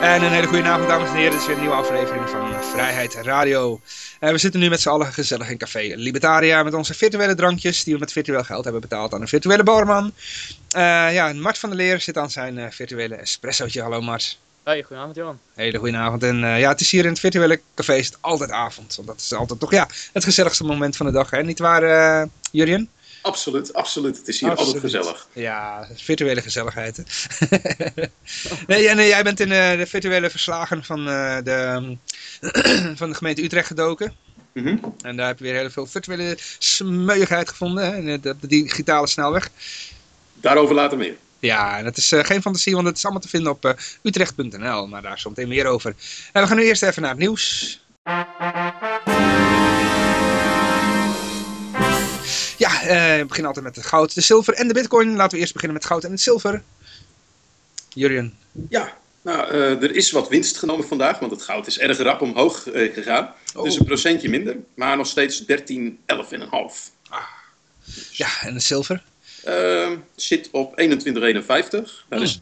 En een hele goede avond, dames en heren. Dit is weer een nieuwe aflevering van Vrijheid Radio. Uh, we zitten nu met z'n allen gezellig in Café Libertaria met onze virtuele drankjes die we met virtueel geld hebben betaald aan een virtuele barman. Uh, ja, Mart van der Leer zit aan zijn uh, virtuele espressootje. Hallo Mart. Hey, goedenavond Johan. Hele goedenavond. En ja, het is hier in het virtuele café is het altijd avond. Want dat is altijd toch ja, het gezelligste moment van de dag, hè? Niet waar, Jurjen? Absoluut, absoluut. Het is hier absoluut. altijd gezellig. Ja, virtuele gezelligheid. nee, en jij bent in uh, de virtuele verslagen van, uh, de, van de gemeente Utrecht gedoken. Mm -hmm. En daar heb je weer heel veel virtuele smeugheid gevonden, hè, de, de digitale snelweg. Daarover later meer. Ja, en het is uh, geen fantasie, want het is allemaal te vinden op utrecht.nl. Maar daar zometeen meer over. En we gaan nu eerst even naar het nieuws. We beginnen altijd met het goud, de zilver en de bitcoin. Laten we eerst beginnen met goud en het zilver. Jurjen. Ja, nou, uh, er is wat winst genomen vandaag, want het goud is erg rap omhoog uh, gegaan. Oh. Dus een procentje minder, maar nog steeds 13, 11,5. Ah. Ja, en de zilver? Uh, zit op 21,51. Daar is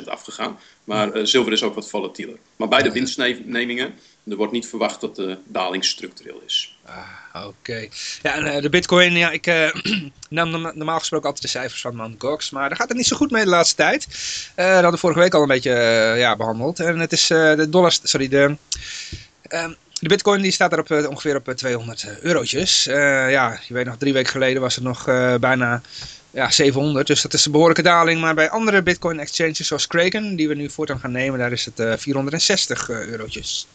1,77% afgegaan. Maar zilver is ook wat volatieler. Maar bij de winstnemingen, er wordt niet verwacht dat de daling structureel is. Ah, oké. Ja, en uh, de bitcoin, ja, ik uh, nam normaal gesproken altijd de cijfers van Mt. Gox, maar daar gaat het niet zo goed mee de laatste tijd. dat hadden we vorige week al een beetje ja, behandeld. En het is de dollar, sorry, de... Ehm, de bitcoin die staat er op, ongeveer op 200 eurotjes. ja, je weet nog, drie weken geleden was het nog bijna ja, 700. Dus dat is een behoorlijke daling. Maar bij andere bitcoin exchanges zoals Kraken, die we nu voortaan gaan nemen, daar is het uh, 460 uh, eurotjes.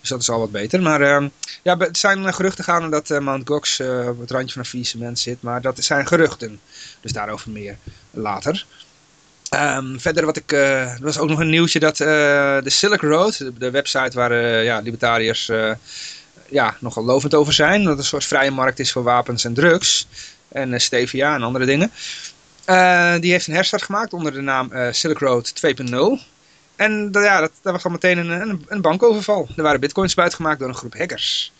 Dus dat is al wat beter. Maar uh, ja, er zijn geruchten gaan dat Mt. Gox op het randje van een faillissement zit. Maar dat zijn geruchten. Dus daarover meer later. Um, verder wat ik, er was ook nog een nieuwtje dat de Silk Road, de, website waar ja, libertariërs ja, nogal lovend over zijn. Dat een soort vrije markt is voor wapens en drugs en stevia en andere dingen. Uh, die heeft een herstart gemaakt onder de naam uh, Silk Road 2.0. En ja, dat, dat, was al meteen een, een, een, bankoverval. Er waren bitcoins buitgemaakt door een groep hackers.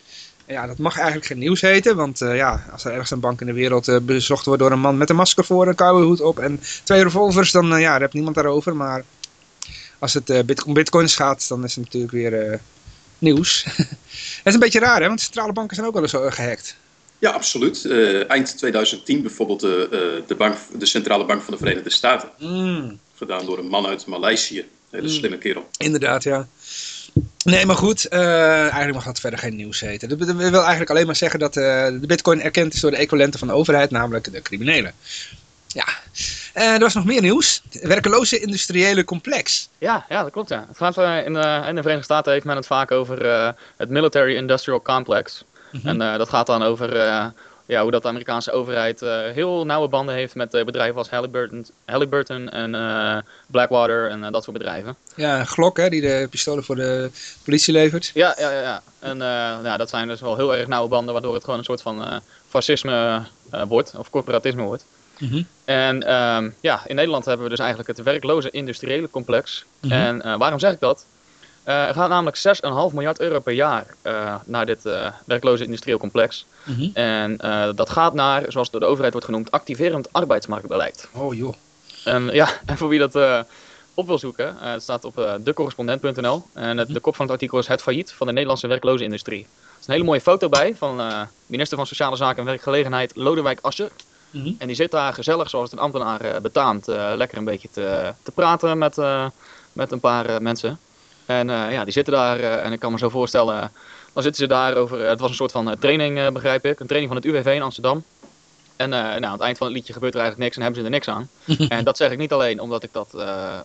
Ja, dat mag eigenlijk geen nieuws heten, want uh, ja, als er ergens een bank in de wereld bezocht wordt door een man met een masker voor, een koude hoed op en twee revolvers, dan ja, hebt niemand daarover. Maar als het bit om bitcoins gaat, dan is het natuurlijk weer nieuws. het is een beetje raar, hè, want centrale banken zijn ook wel eens gehackt. Ja, absoluut. Uh, eind 2010 bijvoorbeeld uh, de, bank, de Centrale Bank van de Verenigde Staten. Mm. Gedaan door een man uit Maleisië. Een hele mm. slimme kerel. Inderdaad, ja. Nee, maar goed. Uh, eigenlijk mag dat verder geen nieuws heten. Dat wil eigenlijk alleen maar zeggen dat de bitcoin erkend is door de equivalenten van de overheid, namelijk de criminelen. Ja. er was nog meer nieuws. Werkeloze industriële complex. Ja, ja dat klopt. Ja. Het gaat, in, de, in de Verenigde Staten heeft men het vaak over het Military Industrial Complex. Mhm. En dat gaat dan over ja, hoe dat de Amerikaanse overheid uh, heel nauwe banden heeft met bedrijven als Halliburton, Halliburton en Blackwater en dat soort bedrijven. Ja, Glock hè, die de pistolen voor de politie levert. Ja, ja, ja. En ja, dat zijn dus wel heel erg nauwe banden waardoor het gewoon een soort van fascisme wordt, of corporatisme wordt. Mm -hmm. En um, ja, in Nederland hebben we dus eigenlijk het werkloze industriële complex. Mm -hmm. En waarom zeg ik dat? Uh, er gaat namelijk 6,5 miljard euro per jaar uh, naar dit uh, werkloze industrieel complex. Mm -hmm. En dat gaat naar, zoals het door de overheid wordt genoemd, activerend arbeidsmarktbeleid. Oh joh. En, ja, en voor wie dat op wil zoeken, het staat op decorrespondent.nl. En het, de kop van het artikel is het failliet van de Nederlandse werkloze industrie. Er is een hele mooie foto bij van minister van Sociale Zaken en Werkgelegenheid Lodewijk Asscher. Mm -hmm. En die zit daar gezellig, zoals het een ambtenaar betaamt, lekker een beetje te, te praten met, met een paar mensen. En uh, ja, die zitten daar uh, en ik kan me zo voorstellen, uh, dan zitten ze daar over, het was een soort van training begrijp ik, een training van het UWV in Amsterdam. En nou, aan het eind van het liedje gebeurt er eigenlijk niks en hebben ze er niks aan. en dat zeg ik niet alleen omdat ik dat,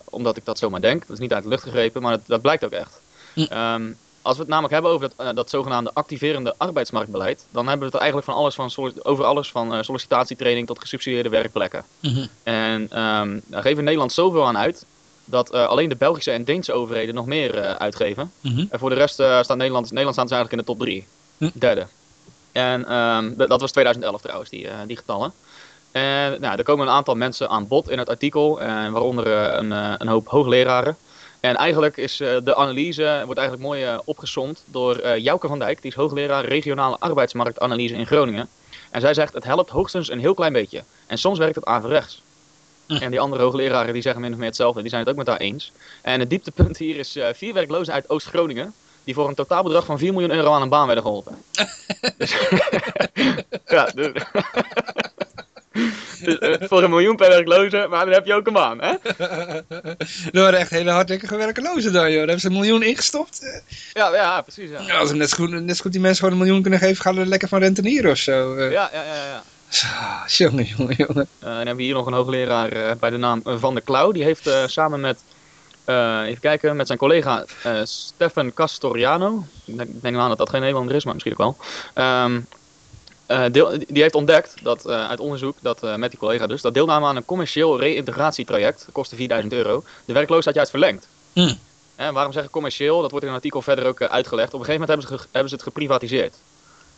omdat ik dat zomaar denk, dat is niet uit de lucht gegrepen, maar dat, dat blijkt ook echt. Um, als we het namelijk hebben over dat, dat zogenaamde activerende arbeidsmarktbeleid, dan hebben we het eigenlijk van alles van, over alles van sollicitatietraining tot gesubsidieerde werkplekken. -hmm. En um, daar geven Nederland zoveel aan uit dat uh, alleen de Belgische en Deense overheden nog meer uh, uitgeven. Mm -hmm. En voor de rest uh, staat Nederland, Nederland staat dus eigenlijk in de top 3. Hm. Derde. En ehm, dat was 2011 trouwens, die, eh, die getallen. En nou, er komen een aantal mensen aan bod in het artikel, en waaronder eh, een, eh, een hoop hoogleraren. En eigenlijk is eh, de analyse wordt eigenlijk mooi eh, opgesomd door eh Jouke van Dijk, die is hoogleraar regionale arbeidsmarktanalyse in Groningen. En zij zegt het helpt hoogstens een heel klein beetje. En soms werkt het averechts. En die andere hoogleraren die zeggen min of meer hetzelfde, die zijn het ook met haar eens. En het dieptepunt hier is eh, vier werklozen uit Oost-Groningen, die voor een totaalbedrag van 4 miljoen euro aan een baan werden geholpen. dus, ja, dus, dus, eh, voor een miljoen per werkloze, maar dan heb je ook een baan, hè? Dat waren echt hele hardwerkige werkelozen dan, joh. Daar hebben ze een miljoen ingestopt. Ja, ja precies. Ja. Ja, als we net zo, goed, net zo goed die mensen gewoon een miljoen kunnen geven, gaan we er lekker van rentenieren of zo. eh. Ja, ja, ja, ja. Zo, jongen, jongen, jongen. Eh, dan hebben we hier nog een hoogleraar eh, bij de naam Van der Klauw. Die heeft eh, samen met, even kijken, met zijn collega eh Stefan Castoriano. Ik denk, ik aan dat dat geen Nederlander is, maar misschien ook wel. Ehm, eh, deel, die heeft ontdekt dat, uit onderzoek dat, met die collega dus, dat deelname aan een commercieel reïntegratietraject, kostte 4000 euro, de werkloosheid juist verlengt. En waarom zeg ik commercieel? Dat wordt in een artikel verder ook uitgelegd. Op een gegeven moment hebben ze, hebben ze het geprivatiseerd.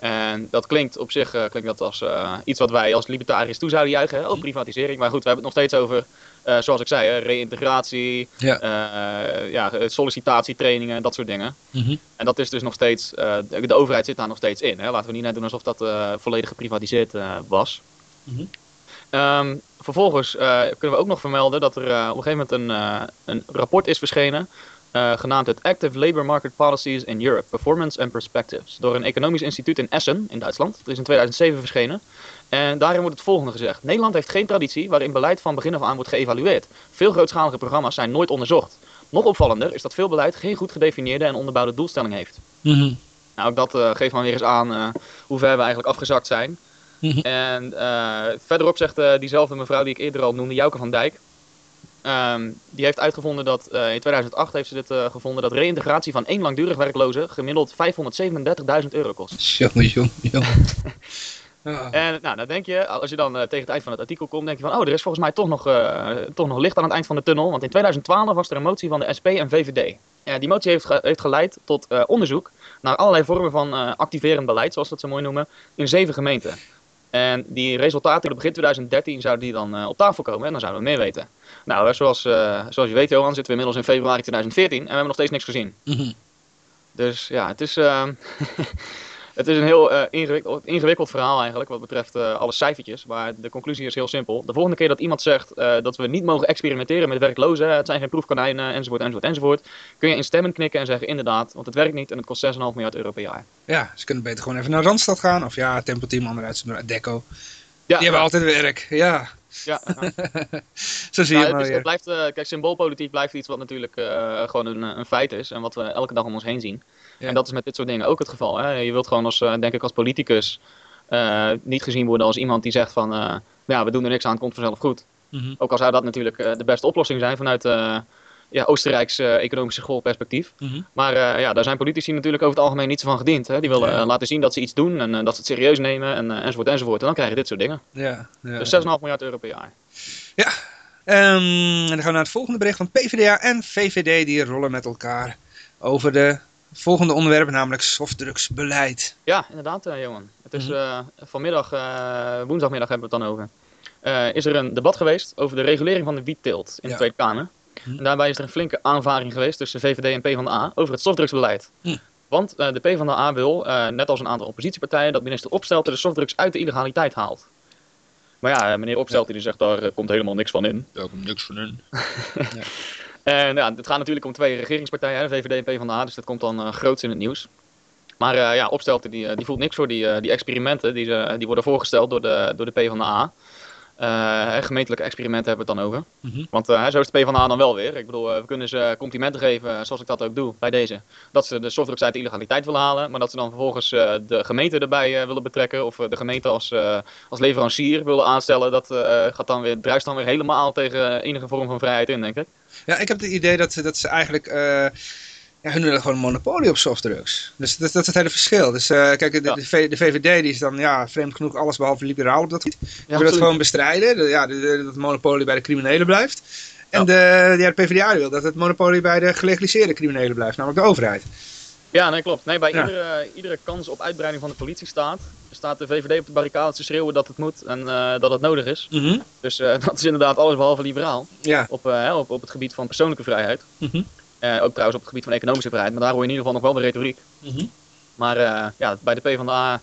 En dat klinkt op zich eh, klinkt dat als eh, iets wat wij als libertariërs toe zouden juichen. Hè? Oh, privatisering. Maar goed, we hebben het nog steeds over, eh, zoals ik zei, hè, reïntegratie, Ja. ja, sollicitatietrainingen, dat soort dingen. Mhm. En dat is dus nog steeds, de, de overheid zit daar nog steeds in. Hè? Laten we niet net doen alsof dat volledig geprivatiseerd was. Mhm. Ehm, vervolgens kunnen we ook nog vermelden dat er op een gegeven moment een, een rapport is verschenen. Eh, genaamd het Active Labor Market Policies in Europe, Performance and Perspectives. Door een economisch instituut in Essen, in Duitsland. Dat is in 2007 verschenen. En daarin wordt het volgende gezegd. Nederland heeft geen traditie waarin beleid van begin af aan wordt geëvalueerd. Veel grootschalige programma's zijn nooit onderzocht. Nog opvallender is dat veel beleid geen goed gedefinieerde en onderbouwde doelstelling heeft. Mhm. Nou, ook dat eh, geeft maar weer eens aan eh, hoe ver we eigenlijk afgezakt zijn. Mhm. En verderop zegt diezelfde mevrouw die ik eerder al noemde, Jouke van Dijk. Ehm, die heeft uitgevonden dat, eh, in 2008 heeft ze dit eh, gevonden, dat reïntegratie van één langdurig werkloze gemiddeld 537.000 euro kost. Jongen, jongen, jongen. En nou, dan denk je, als je dan eh, tegen het eind van het artikel komt, denk je van, oh, er is volgens mij toch nog, toch nog licht aan het eind van de tunnel. Want in 2012 was er een motie van de SP en VVD. Ja, die motie heeft, ge- heeft geleid tot onderzoek naar allerlei vormen van activerend beleid, zoals dat zo mooi noemen, in zeven gemeenten. En die resultaten op begin 2013 zouden die dan eh, op tafel komen en dan zouden we meer weten. Nou, zoals, eh, zoals je weet Johan, zitten we inmiddels in februari 2014 en we hebben nog steeds niks gezien. Mhm. Dus ja, het is, ehm, het is een heel eh, ingewikkeld, ingewikkeld verhaal eigenlijk wat betreft eh, alle cijfertjes. Maar de conclusie is heel simpel. De volgende keer dat iemand zegt eh, dat we niet mogen experimenteren met werklozen, het zijn geen proefkonijnen, enzovoort, enzovoort, enzovoort. Kun je in stemmen knikken en zeggen inderdaad, want het werkt niet en het kost 6,5 miljard euro per jaar. Ja, ze kunnen beter gewoon even naar Randstad gaan. Of ja, Tempo Team, anderuit, Deco. Ja, Die hebben altijd werk. Ja, ja, ja. zo zie je Nou, het maar het blijft, eh, kijk, symboolpolitiek blijft iets wat natuurlijk eh, gewoon een, een feit is en wat we elke dag om ons heen zien. Ja. En dat is met dit soort dingen ook het geval. Hè? Je wilt gewoon als, eh, denk ik, als politicus eh, niet gezien worden als iemand die zegt van, eh, ja, we doen er niks aan, het komt vanzelf goed. Mhm. Ook al zou dat natuurlijk eh, de beste oplossing zijn vanuit eh ja, Oostenrijks eh, economische schoolperspectief. Mhm. Maar eh, ja, daar zijn politici natuurlijk over het algemeen niet zo van gediend. Hè? Die willen Ja. eh, laten zien dat ze iets doen en dat ze het serieus nemen en, enzovoort enzovoort. En dan krijg je dit soort dingen. Ja, ja. Dus 6,5 miljard euro per jaar. Ehm, en dan gaan we naar het volgende bericht van PvdA en VVD. Die rollen met elkaar over de volgende onderwerpen, namelijk softdrugsbeleid. Ja, inderdaad, Johan. Het is Mhm. vanmiddag, woensdagmiddag hebben we het dan over. Is er een debat geweest over de regulering van de wietteelt in Ja. de Tweede Kamer. En daarbij is er een flinke aanvaring geweest tussen VVD en PvdA over het softdrugsbeleid. Mhm. Want eh, de PvdA wil, eh, net als een aantal oppositiepartijen, dat minister Opstelten de softdrugs uit de illegaliteit haalt. Maar ja, eh, meneer Opstelten die zegt daar komt helemaal niks van in. Daar komt niks van in. En ja, het gaat natuurlijk om twee regeringspartijen, hè, de VVD en PvdA, dus dat komt dan uh, groots in het nieuws. Maar uh, ja, Opstelten die, die voelt niks voor die, uh, die experimenten, die, ze, die worden voorgesteld door de, door de PvdA. Uh, gemeentelijke experimenten hebben we het dan over. Mm -hmm. Want uh, zo is de PvdA dan wel weer. Ik bedoel, we kunnen ze complimenten geven, zoals ik dat ook doe bij deze. Dat ze de softdrugs uit de illegaliteit willen halen, maar dat ze dan vervolgens de gemeente erbij willen betrekken. Of de gemeente als, als leverancier willen aanstellen. Dat gaat dan weer, druist dan weer helemaal tegen enige vorm van vrijheid in, denk ik. Ja, ik heb het idee dat, dat ze eigenlijk... Ja, hun willen gewoon een monopolie op softdrugs. Dus dat, dat is het hele verschil. Dus uh, kijk, de, ja. de, de, VVD die is dan ja, vreemd genoeg alles behalve liberaal op dat gebied. Die ja, wil het gewoon bestrijden. De, ja, dat het monopolie bij de criminelen blijft. En de, ja, de PvdA wil dat het monopolie bij de gelegaliseerde criminelen blijft, namelijk de overheid. Ja, nee, klopt. Nee, bij iedere, iedere kans op uitbreiding van de politiestaat staat de VVD op de barricade te schreeuwen dat het moet en eh, dat het nodig is. Mhm. Dus eh, dat is inderdaad alles behalve liberaal Ja. op, eh, op, op het gebied van persoonlijke vrijheid. Mhm. Eh, ook trouwens op het gebied van economische vrijheid, maar daar hoor je in ieder geval nog wel de retoriek. Mhm. Maar eh, ja, bij de PvdA,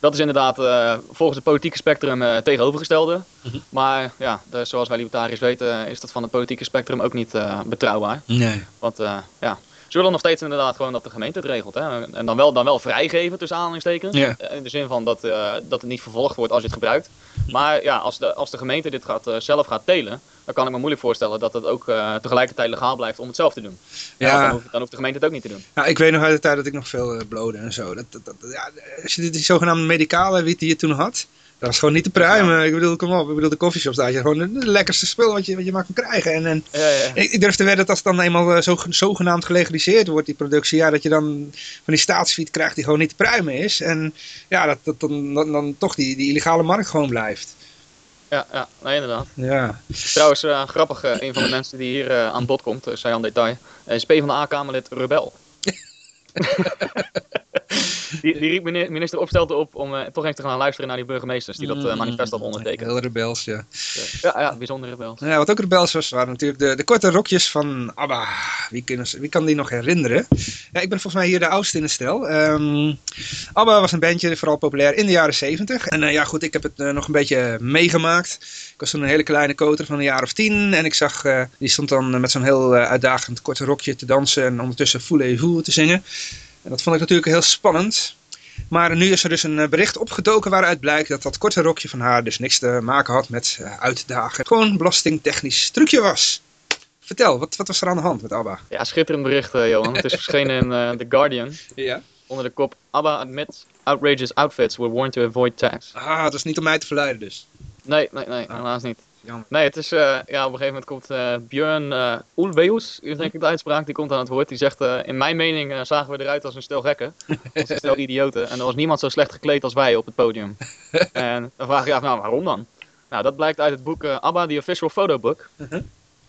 dat is inderdaad eh, volgens het politieke spectrum tegenovergestelde. Mhm. Maar ja, dus zoals wij libertariërs weten, is dat van het politieke spectrum ook niet betrouwbaar. Nee. Want ja, ze willen nog steeds inderdaad gewoon dat de gemeente het regelt. Hè? En dan wel, dan wel vrijgeven tussen aanhalingstekens. In de zin van dat, dat het niet vervolgd wordt als je het gebruikt. Maar ja, als de, als de gemeente dit gaat, zelf gaat telen, dan kan ik me moeilijk voorstellen dat het ook eh, tegelijkertijd legaal blijft om het zelf te doen. Ja. Dan, hoeft, dan hoeft de gemeente het ook niet te doen. Ja, ik weet nog uit de tijd dat ik nog veel eh, blode en zo. Dat, dat, dat- ja, als je die, die zogenaamde medicale wiet die je toen had, dat was gewoon niet te pruimen. Ik bedoel, kom op, ik bedoel de koffieshops, daar had je gewoon de, de lekkerste spul wat je, wat je maar kon krijgen. En, en Ja, ja. ik, ik durf te wedden dat als het dan eenmaal eh, zo, zogenaamd gelegaliseerd wordt, die productie, ja, dat je dan van die staatswiet krijgt die gewoon niet te pruimen is. En ja, dat, dat dan, dan, dan toch die, die illegale markt gewoon blijft. Ja, ja nee, inderdaad. Ja. Trouwens, eh, grappig, eh, een van de mensen die hier eh, aan bod komt, zei aan detail, eh, is P van de A-Kamerlid Rebel. die, die riep mini- minister Opstelten op om eh, toch eens te gaan luisteren naar die burgemeesters die dat eh, manifest hadden ondertekend. Heel rebels, ja. Ja, ja, bijzonder rebel. Ja, wat ook rebels was, waren natuurlijk de, de korte rokjes van ABBA. Wie, kunnen, wie kan die nog herinneren? Ja, ik ben volgens mij hier de oudste in het stel. Ehm, ABBA was een bandje, vooral populair in de jaren 70. En eh, ja, goed, ik heb het nog een beetje meegemaakt. Ik was toen een hele kleine koter van een jaar of tien. En ik zag, eh, die stond dan met zo'n heel uitdagend korte rokje te dansen. En ondertussen Voulez-vous te zingen. En dat vond ik natuurlijk heel spannend. Maar nu is er dus een eh, bericht opgedoken waaruit blijkt dat dat korte rokje van haar dus niks te maken had met eh, uitdagen. Gewoon een belastingtechnisch trucje was. Vertel, wat, wat was er aan de hand met ABBA? Ja, schitterend bericht, eh, Johan. Het is verschenen in The Guardian Ja. onder de kop ABBA admits outrageous outfits were worn to avoid tax. Ah, dat is niet om mij te verleiden dus. Nee, nee, nee, Ah. helaas niet. Jammer. Nee, het is, eh, ja, op een gegeven moment komt eh Björn eh Ulveus, is denk ik de uitspraak, die komt aan het woord. Die zegt, in mijn mening zagen we eruit als een stel gekken, als een stel idioten. En er was niemand zo slecht gekleed als wij op het podium. en dan vraag je je af, nou, waarom dan? Nou, dat blijkt uit het boek ABBA, The Official Photo Book. Mhm.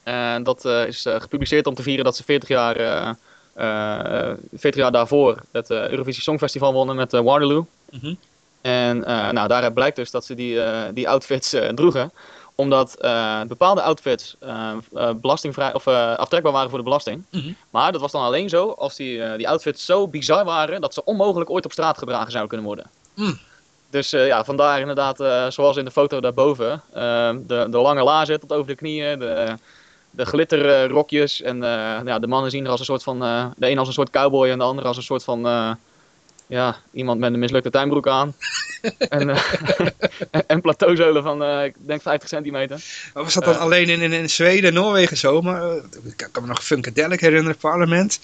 En dat is gepubliceerd om te vieren dat ze 40 jaar, eh, eh, 40 jaar daarvoor het Eurovisie Songfestival wonnen met Waterloo. Mhm. En nou, daaruit blijkt dus dat ze die, die outfits droegen omdat eh, bepaalde outfits eh, eh, belastingvrij of aftrekbaar waren voor de belasting. Mhm. Maar dat was dan alleen zo als die, die outfits zo bizar waren dat ze onmogelijk ooit op straat gedragen zouden kunnen worden. Mm. Dus ja, vandaar inderdaad, zoals in de foto daarboven, de, de lange laarzen tot over de knieën, de, de glitterrokjes. en ja, de mannen zien er als een soort van, de een als een soort cowboy en de ander als een soort van, ja, iemand met een mislukte tuinbroek aan. en, en plateauzolen van, eh, ik denk 50 centimeter. Maar was dat dan Eh. alleen in, in, in Zweden en Noorwegen zo? Maar, eh, ik kan- kan me nog Funkadelic herinneren, parlement.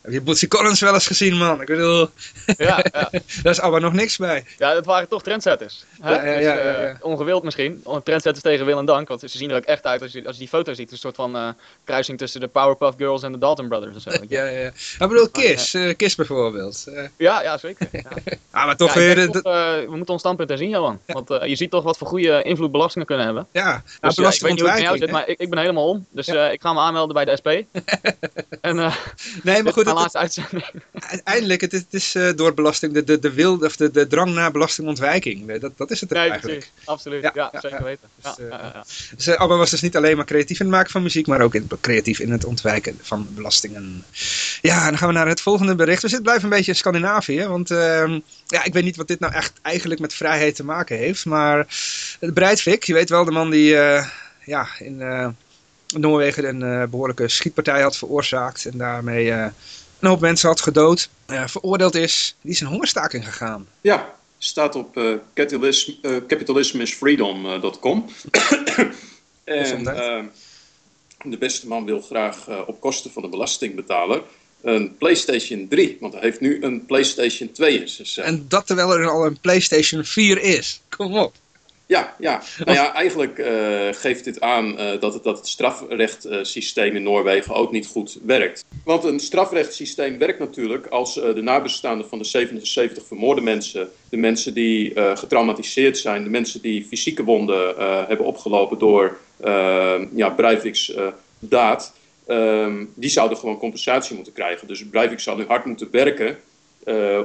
Heb je Bootsy Collins wel eens gezien, man? Ik bedoel, Ja, ja. daar is ABBA nog niks bij. ja, het waren toch trendsetters. Hè? Ja, ja, Dus, ja, eh, ja. Ongewild misschien. Trendsetters tegen wil en dank. Want ze zien er ook echt uit als je, als je die foto ziet. Een soort van eh, kruising tussen de Powerpuff Girls en de Dalton Brothers of zo. Ja, ja, ja. Ik bedoel, Kiss, eh, Kiss bijvoorbeeld. Ja, ja, zeker. Ja. ah, maar toch weer... toch, we moeten ons standpunt herzien, Johan. Want je ziet toch wat voor goede invloed belastingen kunnen hebben. ja, Dus, nou, ja, ik weet niet hoe het zit, maar ik, ik ben helemaal om. Dus ik ga me aanmelden bij de SP. en? Nee, maar goed, het, laatste uitzending. uiteindelijk, het is, het is eh, door belasting, de, de, de, wil, of de, de drang naar belastingontwijking. Eh, Dat, dat is het Nee, eigenlijk. precies. Absoluut. Ja, Ja, ja, zeker weten. Dus, eh, ja, ja. Dus eh, ABBA was dus niet alleen maar creatief in het maken van muziek, maar ook in, creatief in het ontwijken van belastingen. Ja, dan gaan we naar het volgende bericht. We zitten blijven een beetje in Scandinavië, want ehm, ja, ik weet niet wat dit nou echt eigenlijk met vrijheid te maken heeft. Maar Breivik, je weet wel, de man die eh, ja, in eh, Noorwegen een eh, behoorlijke schietpartij had veroorzaakt en daarmee eh, een hoop mensen had gedood, eh, veroordeeld is, die is in hongerstaking gegaan. Ja, staat op eh capitalism, eh, capitalismisfreedom.com. en eh, de beste man wil graag eh, op kosten van de belastingbetaler een PlayStation 3. Want hij heeft nu een PlayStation 2 in zijn cel. En dat terwijl er al een PlayStation 4 is. Kom op. Ja, ja. Nou ja, eigenlijk eh, geeft dit aan eh, dat, het, dat het strafrechtssysteem in Noorwegen ook niet goed werkt. Want een strafrechtssysteem werkt natuurlijk als eh, de nabestaanden van de 77 vermoorde mensen, de mensen die getraumatiseerd zijn, de mensen die fysieke wonden hebben opgelopen door eh, ja, Breivik's daad, ehm, die zouden gewoon compensatie moeten krijgen. Dus Breivik zou nu hard moeten werken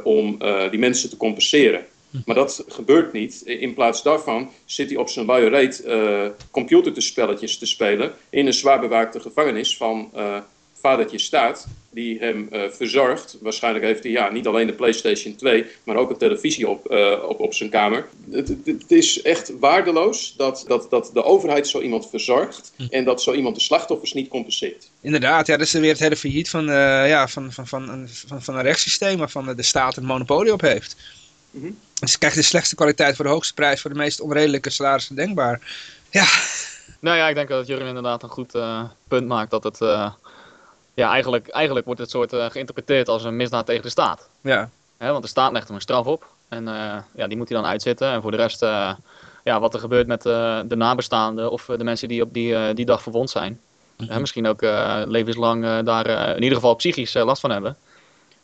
om die mensen te compenseren. Maar dat gebeurt niet. In plaats daarvan zit hij op zijn luie reet eh computerspelletjes te spelen in een zwaar bewaakte gevangenis van eh vadertje staat, die hem eh, verzorgt. Waarschijnlijk heeft hij ja, niet alleen de PlayStation 2, maar ook een televisie op, op, op zijn kamer. Het, het, het is echt waardeloos dat, dat, dat de overheid zo iemand verzorgt en dat zo iemand de slachtoffers niet compenseert. Inderdaad, ja, dat is weer het hele failliet van, ja, van, van, van, een- van, van een rechtssysteem waarvan de, de staat een monopolie op heeft. Mhm. Dus ze krijgen de slechtste kwaliteit voor de hoogste prijs voor de meest onredelijke salarissen denkbaar. Ja, Nou ja, ik denk dat Jurgen inderdaad een goed eh, punt maakt dat het... eh, ja, eigenlijk, eigenlijk wordt het soort eh, geïnterpreteerd als een misdaad tegen de staat. ja. Hè, want de staat legt hem een straf op. En ja, die moet hij dan uitzitten. En voor de rest, ja, wat er gebeurt met de nabestaanden of de mensen die op die, die dag verwond zijn. Hè, misschien ook levenslang daar in ieder geval psychisch last van hebben.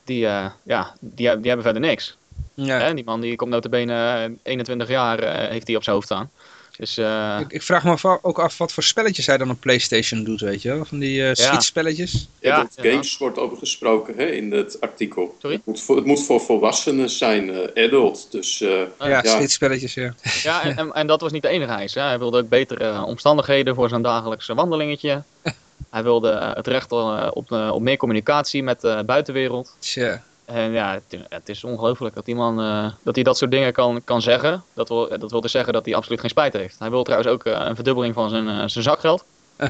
Die, ja, die, die hebben verder niks. Ja. Hè? Die man die komt notabene eh, 21 jaar eh, heeft hij op zijn hoofd staan. Dus eh, Ik, ik vraag me af- ook af wat voor spelletjes hij dan op PlayStation doet, weet je wel? Van die eh schietspelletjes. Ja, games wordt over gesproken hè, in het artikel. Sorry? Het moet voor, het moet voor volwassenen zijn, eh, adult. Dus eh, ja, ja. schietspelletjes, ja. Ja, en, en, en dat was niet de enige eis. Hè. Hij wilde ook betere omstandigheden voor zijn dagelijkse wandelingetje. Hij wilde eh, het recht eh, op, eh, op meer communicatie met de buitenwereld. Tja. En ja, het, het is ongelooflijk dat die man eh, dat, hij dat soort dingen kan, kan zeggen. Dat wil, dat wil dus zeggen dat hij absoluut geen spijt heeft. Hij wil trouwens ook eh, een verdubbeling van zijn, eh, zijn zakgeld. Eh.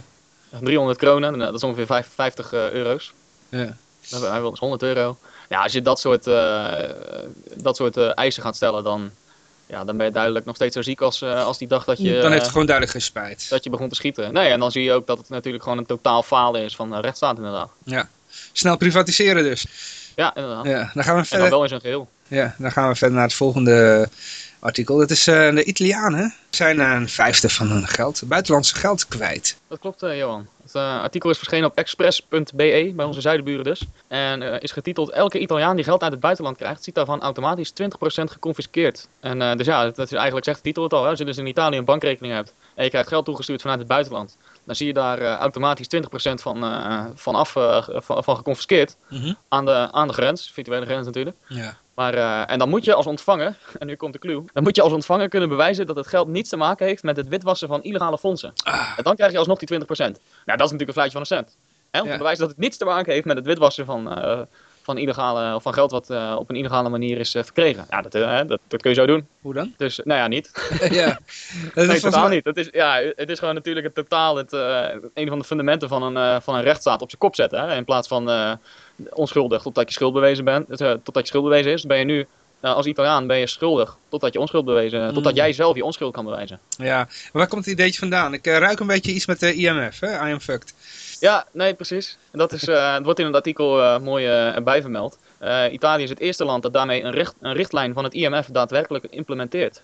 300 kronen, nou, dat is ongeveer 55 eh, euro's. Ja. Hij wil dus 100 euro. Ja, als je dat soort, dat soort eisen gaat stellen, dan, ja, dan ben je duidelijk nog steeds zo ziek als, als die dag dat je, Dan heeft het gewoon duidelijk geen spijt. dat je begon te schieten. Nee, en dan zie je ook dat het natuurlijk gewoon een totaal falen is van de rechtsstaat inderdaad. Snel privatiseren dus. Ja, inderdaad. Ja, dan gaan we verder. wel in zijn geheel. Ja, dan gaan we verder naar het volgende artikel. Dat is eh, de Italianen zijn een vijfde van hun geld, buitenlandse geld kwijt. Dat klopt, eh, Johan. Het eh, artikel is verschenen op express.be, bij onze zuidenburen dus. En is getiteld: Elke Italiaan die geld uit het buitenland krijgt, ziet daarvan automatisch 20% geconfiskeerd. En dus ja, dat, dat is eigenlijk zegt de titel het al. Hè? Als je dus in Italië een bankrekening hebt en je krijgt geld toegestuurd vanuit het buitenland, dan zie je daar eh, automatisch 20% van, eh, van af, eh, van, van geconfiskeerd aan de, aan de grens, virtuele grens natuurlijk. Ja. Maar, en dan moet je als ontvanger, en nu komt de clue, dan moet je als ontvanger kunnen bewijzen dat het geld niets te maken heeft met het witwassen van illegale fondsen. Ah, En dan krijg je alsnog die 20%. Nou, dat is natuurlijk een fluitje van een cent. Hè, om Ja. te bewijzen dat het niets te maken heeft met het witwassen van, van, illegale, of van geld wat eh, op een illegale manier is eh, verkregen. Ja, dat, eh, dat, dat kun je zo doen. hoe dan? Dus, nou ja, niet. ja. Dat Nee, totaal niet. Het is, ja, het is gewoon natuurlijk het totaal het, een van de fundamenten van een, van een rechtsstaat op zijn kop zetten. Hè? In plaats van onschuldig totdat je schuld bewezen bent, totdat je schuld bewezen is, ben je nu eh, als Italiaan ben je schuldig totdat je onschuld bewezen, totdat Mm. jij zelf je onschuld kan bewijzen. Ja, maar waar komt het ideetje vandaan? Ik ruik een beetje iets met de IMF, hè? I am fucked. Ja, nee, precies. Dat is, eh, het wordt in het artikel eh, mooi eh, erbij vermeld. Italië is het eerste land dat daarmee een, een richtlijn van het IMF daadwerkelijk implementeert.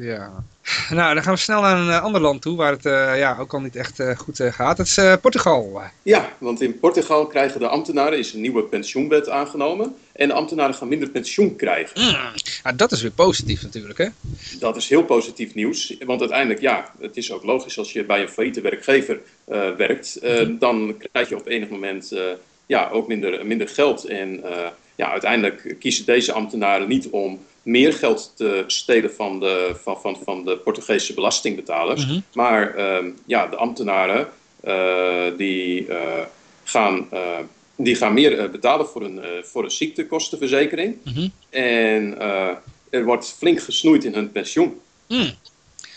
Ja. Nou, dan gaan we snel naar een eh, ander land toe, waar het eh, ja, ook al niet echt eh, goed gaat. Dat is eh, Portugal. Ja, want in Portugal krijgen de ambtenaren is een nieuwe pensioenwet aangenomen. En de ambtenaren gaan minder pensioen krijgen. Ja, dat is weer positief natuurlijk, hè? Dat is heel positief nieuws. Want uiteindelijk, ja, het is ook logisch als je bij een failliete werkgever eh, werkt. eh, Dan krijg je op enig moment eh, ja, ook minder, minder geld. En eh, ja, uiteindelijk kiezen deze ambtenaren niet om meer geld te stelen van de, van, van, van de Portugese belastingbetalers. Mhm. Maar ehm, ja, de ambtenaren eh, die, eh, gaan, eh, die gaan meer betalen voor een, voor een ziektekostenverzekering. Mhm. En er wordt flink gesnoeid in hun pensioen.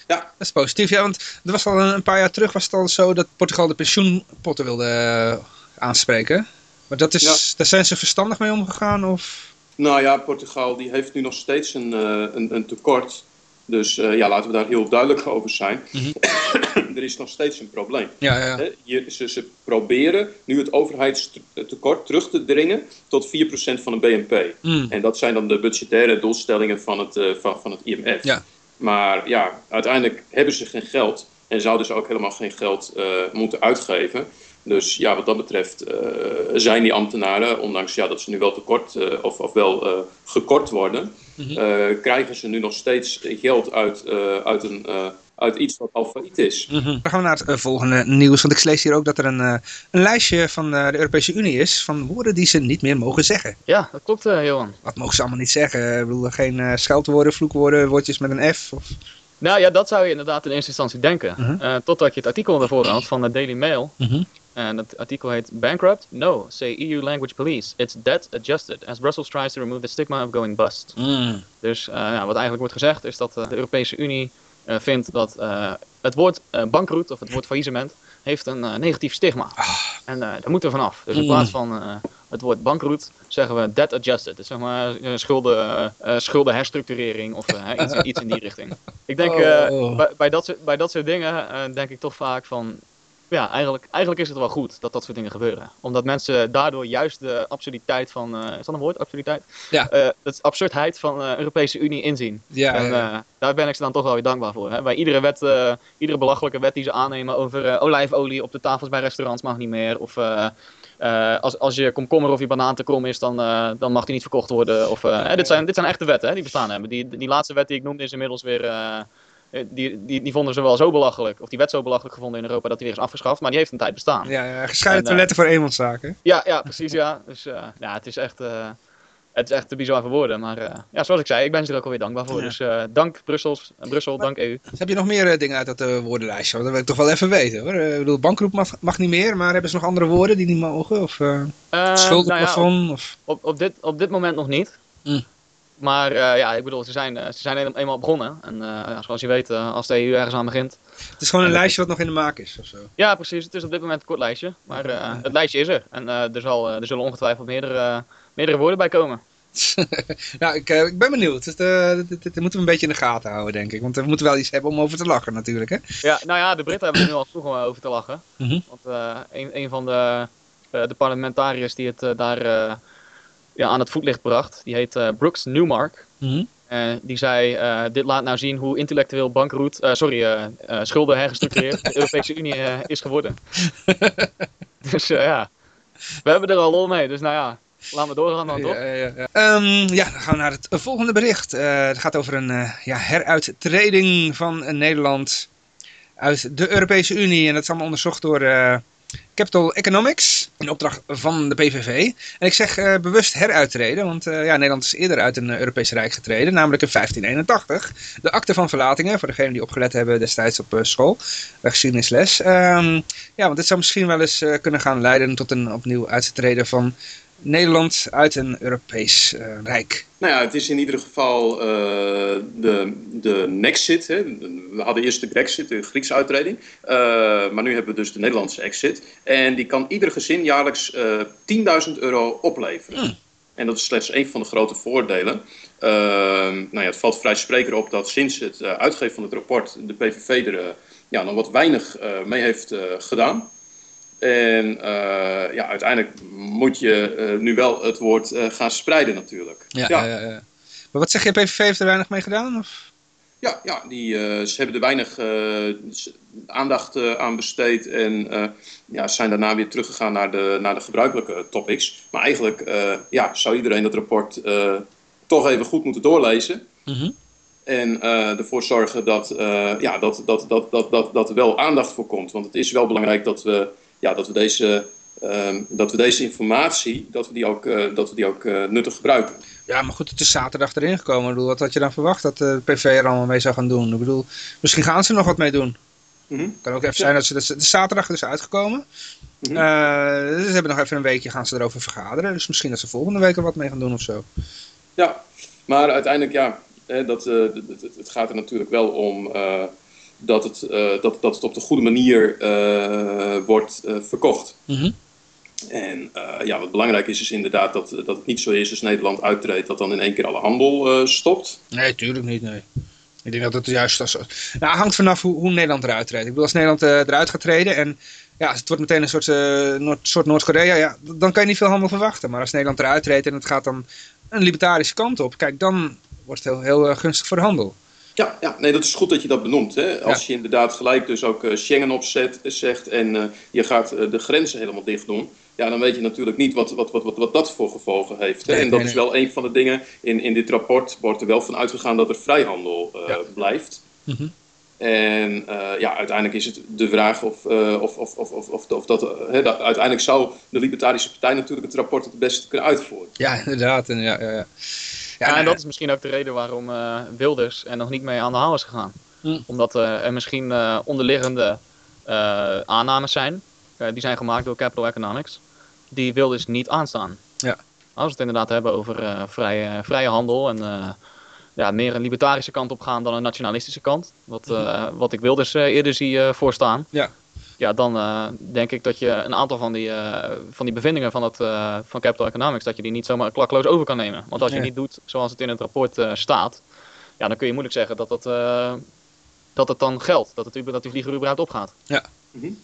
Dat is positief, ja, want er was al een, paar jaar terug was het al zo dat Portugal de pensioenpotten wilde aanspreken. Maar dat is, Ja. daar zijn ze verstandig mee omgegaan, of... Nou ja, Portugal die heeft nu nog steeds een, eh, een, een tekort. Dus eh, ja, laten we daar heel duidelijk over zijn. Mhm. er is nog steeds een probleem. Ja, ja. Je, ze, ze proberen nu het overheidstekort terug te dringen tot 4% van de BNP. Mm. En dat zijn dan de budgettaire doelstellingen van het, eh, van, van het IMF. Ja. Maar ja, uiteindelijk hebben ze geen geld en zouden ze ook helemaal geen geld moeten uitgeven. Dus ja, wat dat betreft eh, zijn die ambtenaren, ondanks ja, dat ze nu wel tekort eh, of, of wel eh, gekort worden, Mhm. eh, krijgen ze nu nog steeds geld uit, eh, uit, een, eh, uit iets wat al failliet is. Dan gaan we naar het volgende nieuws. Want ik lees hier ook dat er een, eh, een lijstje van eh, de Europese Unie is van woorden die ze niet meer mogen zeggen. Ja, dat klopt, eh, Johan. Wat mogen ze allemaal niet zeggen? Ik bedoel, geen eh, scheldwoorden, vloekwoorden, woordjes met een F? Of... Nou ja, dat zou je inderdaad in eerste instantie denken. Mhm. Totdat je het artikel daarvoor had van de Daily Mail. Mhm. En het artikel heet Bankrupt? No, say EU language police. It's debt adjusted as Brussels tries to remove the stigma of going bust. Mm. Dus eh, ja, wat eigenlijk wordt gezegd is dat eh, de Europese Unie eh, vindt dat het woord bankroet of het woord faillissement heeft een negatief stigma. En eh, daar moeten we vanaf. Dus in Mm. plaats van het woord bankroet zeggen we debt adjusted. Dus zeg maar schulden, schuldenherstructurering of iets, iets in die richting. Ik denk Oh. bij, bij, dat soort, bij dat soort dingen denk ik toch vaak van... Ja, eigenlijk, eigenlijk is het wel goed dat dat soort dingen gebeuren. Omdat mensen daardoor juist de absurditeit van... eh, is dat een woord, absurditeit? Ja. Eh, de absurdheid van de Europese Unie inzien. Ja, en ja. eh, daar ben ik ze dan toch wel weer dankbaar voor. Hè? Bij iedere wet, eh, iedere belachelijke wet die ze aannemen over eh, olijfolie op de tafels bij restaurants mag niet meer. Of eh, eh, als, als je komkommer of je banaan te krom is, dan, eh, dan mag die niet verkocht worden. Of, eh, hè, dit, zijn, dit zijn echte wetten hè, die bestaan hebben. Die, die laatste wet die ik noemde is inmiddels weer... eh, die, die, die vonden ze wel zo belachelijk, of die werd zo belachelijk gevonden in Europa dat die weer is afgeschaft, maar die heeft een tijd bestaan. ja, ja, gescheiden En, eh, toiletten voor eenmanszaken. Ja, ja, precies, ja. Dus eh, ja, het is echt, eh, het is echt te bizar voor woorden. Maar eh, ja, zoals ik zei, ik ben ze er ook alweer dankbaar voor. Ja. Dus eh, dank Brussels, Brussel, dank EU. Heb je nog meer eh, dingen uit dat eh, woordenlijstje? Want dat wil ik toch wel even weten hoor. Ik bedoel, bankroep mag, mag niet meer, maar hebben ze nog andere woorden die niet mogen? Of nou ja, schuldenplafond? of... op, op, dit, op dit moment nog niet. Mm. Maar eh, ja, ik bedoel, ze zijn, eh, ze zijn eenmaal- begonnen. En eh, ja, zoals je weet, als de EU ergens aan begint. Het is gewoon een lijstje wat nog in de maak is of zo. Ja, precies. Het is op dit moment een kort lijstje. Maar het lijstje is er. En er, zal, er zullen ongetwijfeld meerdere, meerdere woorden bij komen. nou, ik, ik ben benieuwd. Dit, dit- dit moeten we een beetje in de gaten houden, denk ik. Want we moeten wel iets hebben om over te lachen natuurlijk. Hè? Ja, nou ja, de Britten hebben er nu al vroeg om over te lachen. Mhm. Want een, een van de, de parlementariërs die het daar ja, aan het voetlicht bracht, die heet eh, Brooks Newmark. Mhm. Die zei, eh, dit laat nou zien hoe intellectueel bankroet, eh, sorry, schulden hergestructureerd de Europese Unie is geworden. dus ja, we hebben er al lol mee. Dus nou ja, laten we doorgaan dan toch? Ja, ja, ja. Ehm, ja, dan gaan we naar het volgende bericht. Het gaat over een ja, heruittreding van Nederland uit de Europese Unie. En dat is allemaal onderzocht door Capital Economics in opdracht van de PVV. En ik zeg eh, bewust heruittreden, want eh, ja, Nederland is eerder uit een eh, Europese Rijk getreden, namelijk in 1581. De akte van verlatingen, voor degenen die opgelet hebben destijds op school, bij geschiedenisles. Ehm, ja, want dit zou misschien wel eens kunnen gaan leiden tot een opnieuw uittreden van Nederland uit een Europees eh, Rijk. Nou ja, het is in ieder geval eh, de, de Nexit. Hè. We hadden eerst de Brexit, de Griekse uittreding. Eh, maar nu hebben we dus de Nederlandse exit. En die kan ieder gezin jaarlijks eh 10.000 euro opleveren. Hmm. En dat is slechts een van de grote voordelen. Nou ja, het valt vrij spreker op dat sinds het uitgeven van het rapport de PVV er ja, nog wat weinig mee heeft gedaan. En eh, ja, uiteindelijk moet je eh, nu wel het woord eh, gaan spreiden natuurlijk. Ja, ja. Maar wat zeg je, PVV heeft er weinig mee gedaan? Of? Ja, ja die, ze hebben er weinig aandacht aan besteed en ja, zijn daarna weer teruggegaan naar de, naar de gebruikelijke topics. Maar eigenlijk ja, zou iedereen dat rapport toch even goed moeten doorlezen. Mhm. En ervoor zorgen dat, ja, dat, dat, dat, dat, dat, dat er wel aandacht voor komt. Want het is wel belangrijk dat we, ja, dat we, deze, ehm, dat we deze informatie dat we die ook, eh, dat we die ook eh, nuttig gebruiken. Ja, maar goed, het is zaterdag erin gekomen. Ik bedoel, wat had je dan verwacht dat de PV er allemaal mee zou gaan doen? Ik bedoel, misschien gaan ze er nog wat mee doen. Het kan ook even zijn dat ze... Het is zaterdag dus uitgekomen. Eh, dus ze hebben nog even een weekje gaan ze erover vergaderen. Dus misschien dat ze volgende week er wat mee gaan doen of zo. Ja, maar uiteindelijk, ja, hè, dat, eh, het gaat er natuurlijk wel om eh, dat, het, eh, dat, dat het op de goede manier eh, wordt eh, verkocht. Mhm. En ja, wat belangrijk is, is inderdaad dat, dat het niet zo is als Nederland uittreedt, dat dan in één keer alle handel stopt. Nee, tuurlijk niet, nee. Ik denk dat het juist als... Nou, hangt vanaf hoe, hoe Nederland eruit treedt. Ik bedoel, als Nederland eh, eruit gaat treden en ja, het wordt meteen een soort, eh, Noord, soort Noord-Korea, ja, dan kan je niet veel handel verwachten. Maar als Nederland eruit treedt en het gaat dan een libertarische kant op, kijk, dan wordt het heel, heel gunstig voor de handel. Ja, ja, nee, dat is goed dat je dat benoemt. Hè? Als je inderdaad gelijk dus ook eh, Schengen opzet, zegt en eh, je gaat eh, de grenzen helemaal dicht doen. Ja, dan weet je natuurlijk niet wat, wat, wat, wat, wat dat voor gevolgen heeft. Hè? Nee, en dat nee, is nee. wel een van de dingen. In, in dit rapport wordt er wel van uitgegaan dat er vrijhandel eh, Ja. blijft. Mhm. En eh, ja, uiteindelijk is het de vraag of, uh, of, of, of, of, of, dat, dat, Uiteindelijk zou de Libertarische Partij natuurlijk het rapport het beste kunnen uitvoeren. Ja, inderdaad. En, ja, ja, ja. ja en dat is misschien ook de reden waarom Wilders er nog niet mee aan de haal is gegaan. Hm. Omdat er misschien onderliggende aannames zijn. die zijn gemaakt door Capital Economics. Die Wilders niet aanstaan. Ja. Als we het inderdaad hebben over vrije, vrije handel en ja, meer een libertarische kant op gaan dan een nationalistische kant. Wat, uh, wat ik wil dus uh, eerder zie uh, voorstaan. Ja. Ja, dan denk ik dat je een aantal van die, van die bevindingen van, het, van Capital Economics, dat je die niet zomaar klakloos over kan nemen. Want als je niet doet zoals het in het rapport staat, ja, dan kun je moeilijk zeggen dat, dat, dat het dan geldt. Dat, het, dat die vlieger überhaupt opgaat. Ja. Mm -hmm.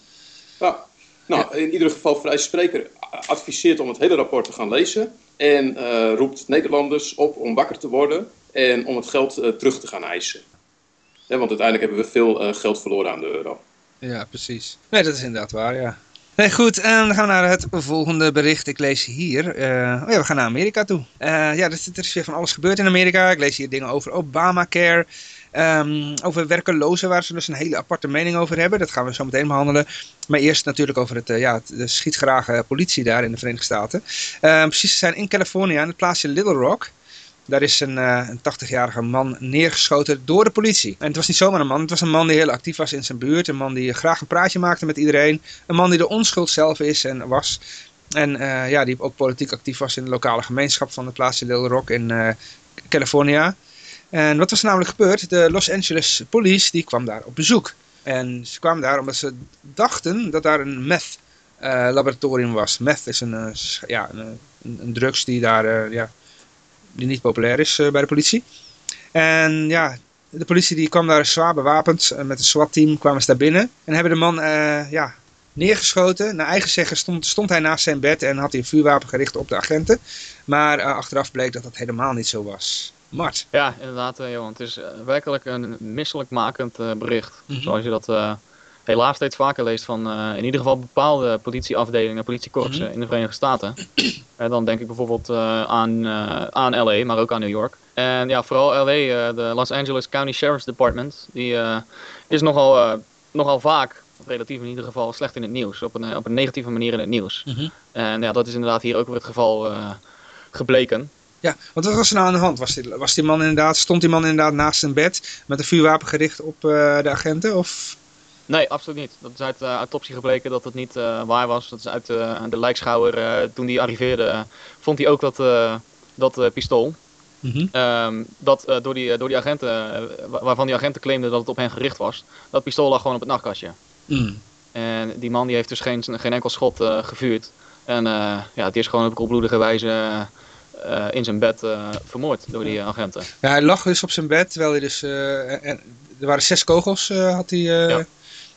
ja. Nou, in ieder geval Vrij Spreker adviseert om het hele rapport te gaan lezen. En roept Nederlanders op om wakker te worden en om het geld uh, terug te gaan eisen. want uiteindelijk hebben we veel uh, geld verloren aan de euro. Ja, precies. Nee, dat is inderdaad waar, ja. Nee, goed, en dan gaan we naar het volgende bericht. Ik lees hier, uh, oh ja, we gaan naar Amerika toe. ja, er, er is weer van alles gebeurd in Amerika. Ik lees hier dingen over Obamacare. Um, over werkelozen, waar ze dus een hele aparte mening over hebben. Dat gaan we zo meteen behandelen. Maar eerst natuurlijk over het, ja, de schietgrage politie daar in de Verenigde Staten. Uh, precies, ze zijn in Californië, in het plaatsje Little Rock. Daar is een, uh, een 80-jarige man neergeschoten door de politie. En het was niet zomaar een man, het was een man die heel actief was in zijn buurt. Een man die graag een praatje maakte met iedereen. Een man die de onschuld zelf is en was. En uh, ja, die ook politiek actief was in de lokale gemeenschap van de plaatsje Little Rock in uh, California. En wat was er namelijk gebeurd? De Los Angeles Police die kwam daar op bezoek. En ze kwamen daar omdat ze dachten dat daar een meth laboratorium was. Meth is een, ja, een, een, drugs die daar ja, die niet populair is eh, bij de politie. En ja, de politie die kwam daar zwaar bewapend. Uh, met een SWAT-team kwamen ze daar binnen. En hebben de man uh, ja, neergeschoten. Naar eigen zeggen stond, stond hij naast zijn bed en had hij een vuurwapen gericht op de agenten. Maar achteraf bleek dat dat helemaal niet zo was. Mart. Ja, inderdaad, Johan. Het is werkelijk een misselijkmakend bericht. Mm Zoals je dat helaas steeds vaker leest van in ieder geval bepaalde politieafdelingen, politiekorpsen mm in de Verenigde Staten. En dan denk ik bijvoorbeeld uh, aan, uh, aan LA, maar ook aan New York. En ja, vooral LA, de Los Angeles County Sheriff's Department, die is nogal, nogal vaak, relatief in ieder geval, slecht in het nieuws. Op een, op een negatieve manier in het nieuws. Mm -hmm. En ja, dat is inderdaad hier ook weer het geval gebleken. Ja, want wat was er nou aan de hand? Was die, was die man inderdaad, stond die man inderdaad naast zijn bed met een vuurwapen gericht op de agenten? Of... Nee, absoluut niet. Dat is uit uh, autopsie gebleken dat het niet uh, waar was. Dat is uit uh, de lijkschouwer, toen die arriveerde, vond hij ook dat, dat pistool. Mm -hmm. um, dat door, die, door die agenten, waarvan die agenten claimden dat het op hen gericht was. Dat pistool lag gewoon op het nachtkastje. Mm. En die man die heeft dus geen, geen enkel schot gevuurd. En ja, het is gewoon op koelbloedige wijze in zijn bed vermoord door die agenten. Ja, hij lag dus op zijn bed, terwijl hij dus... er waren zes kogels, had hij... Ja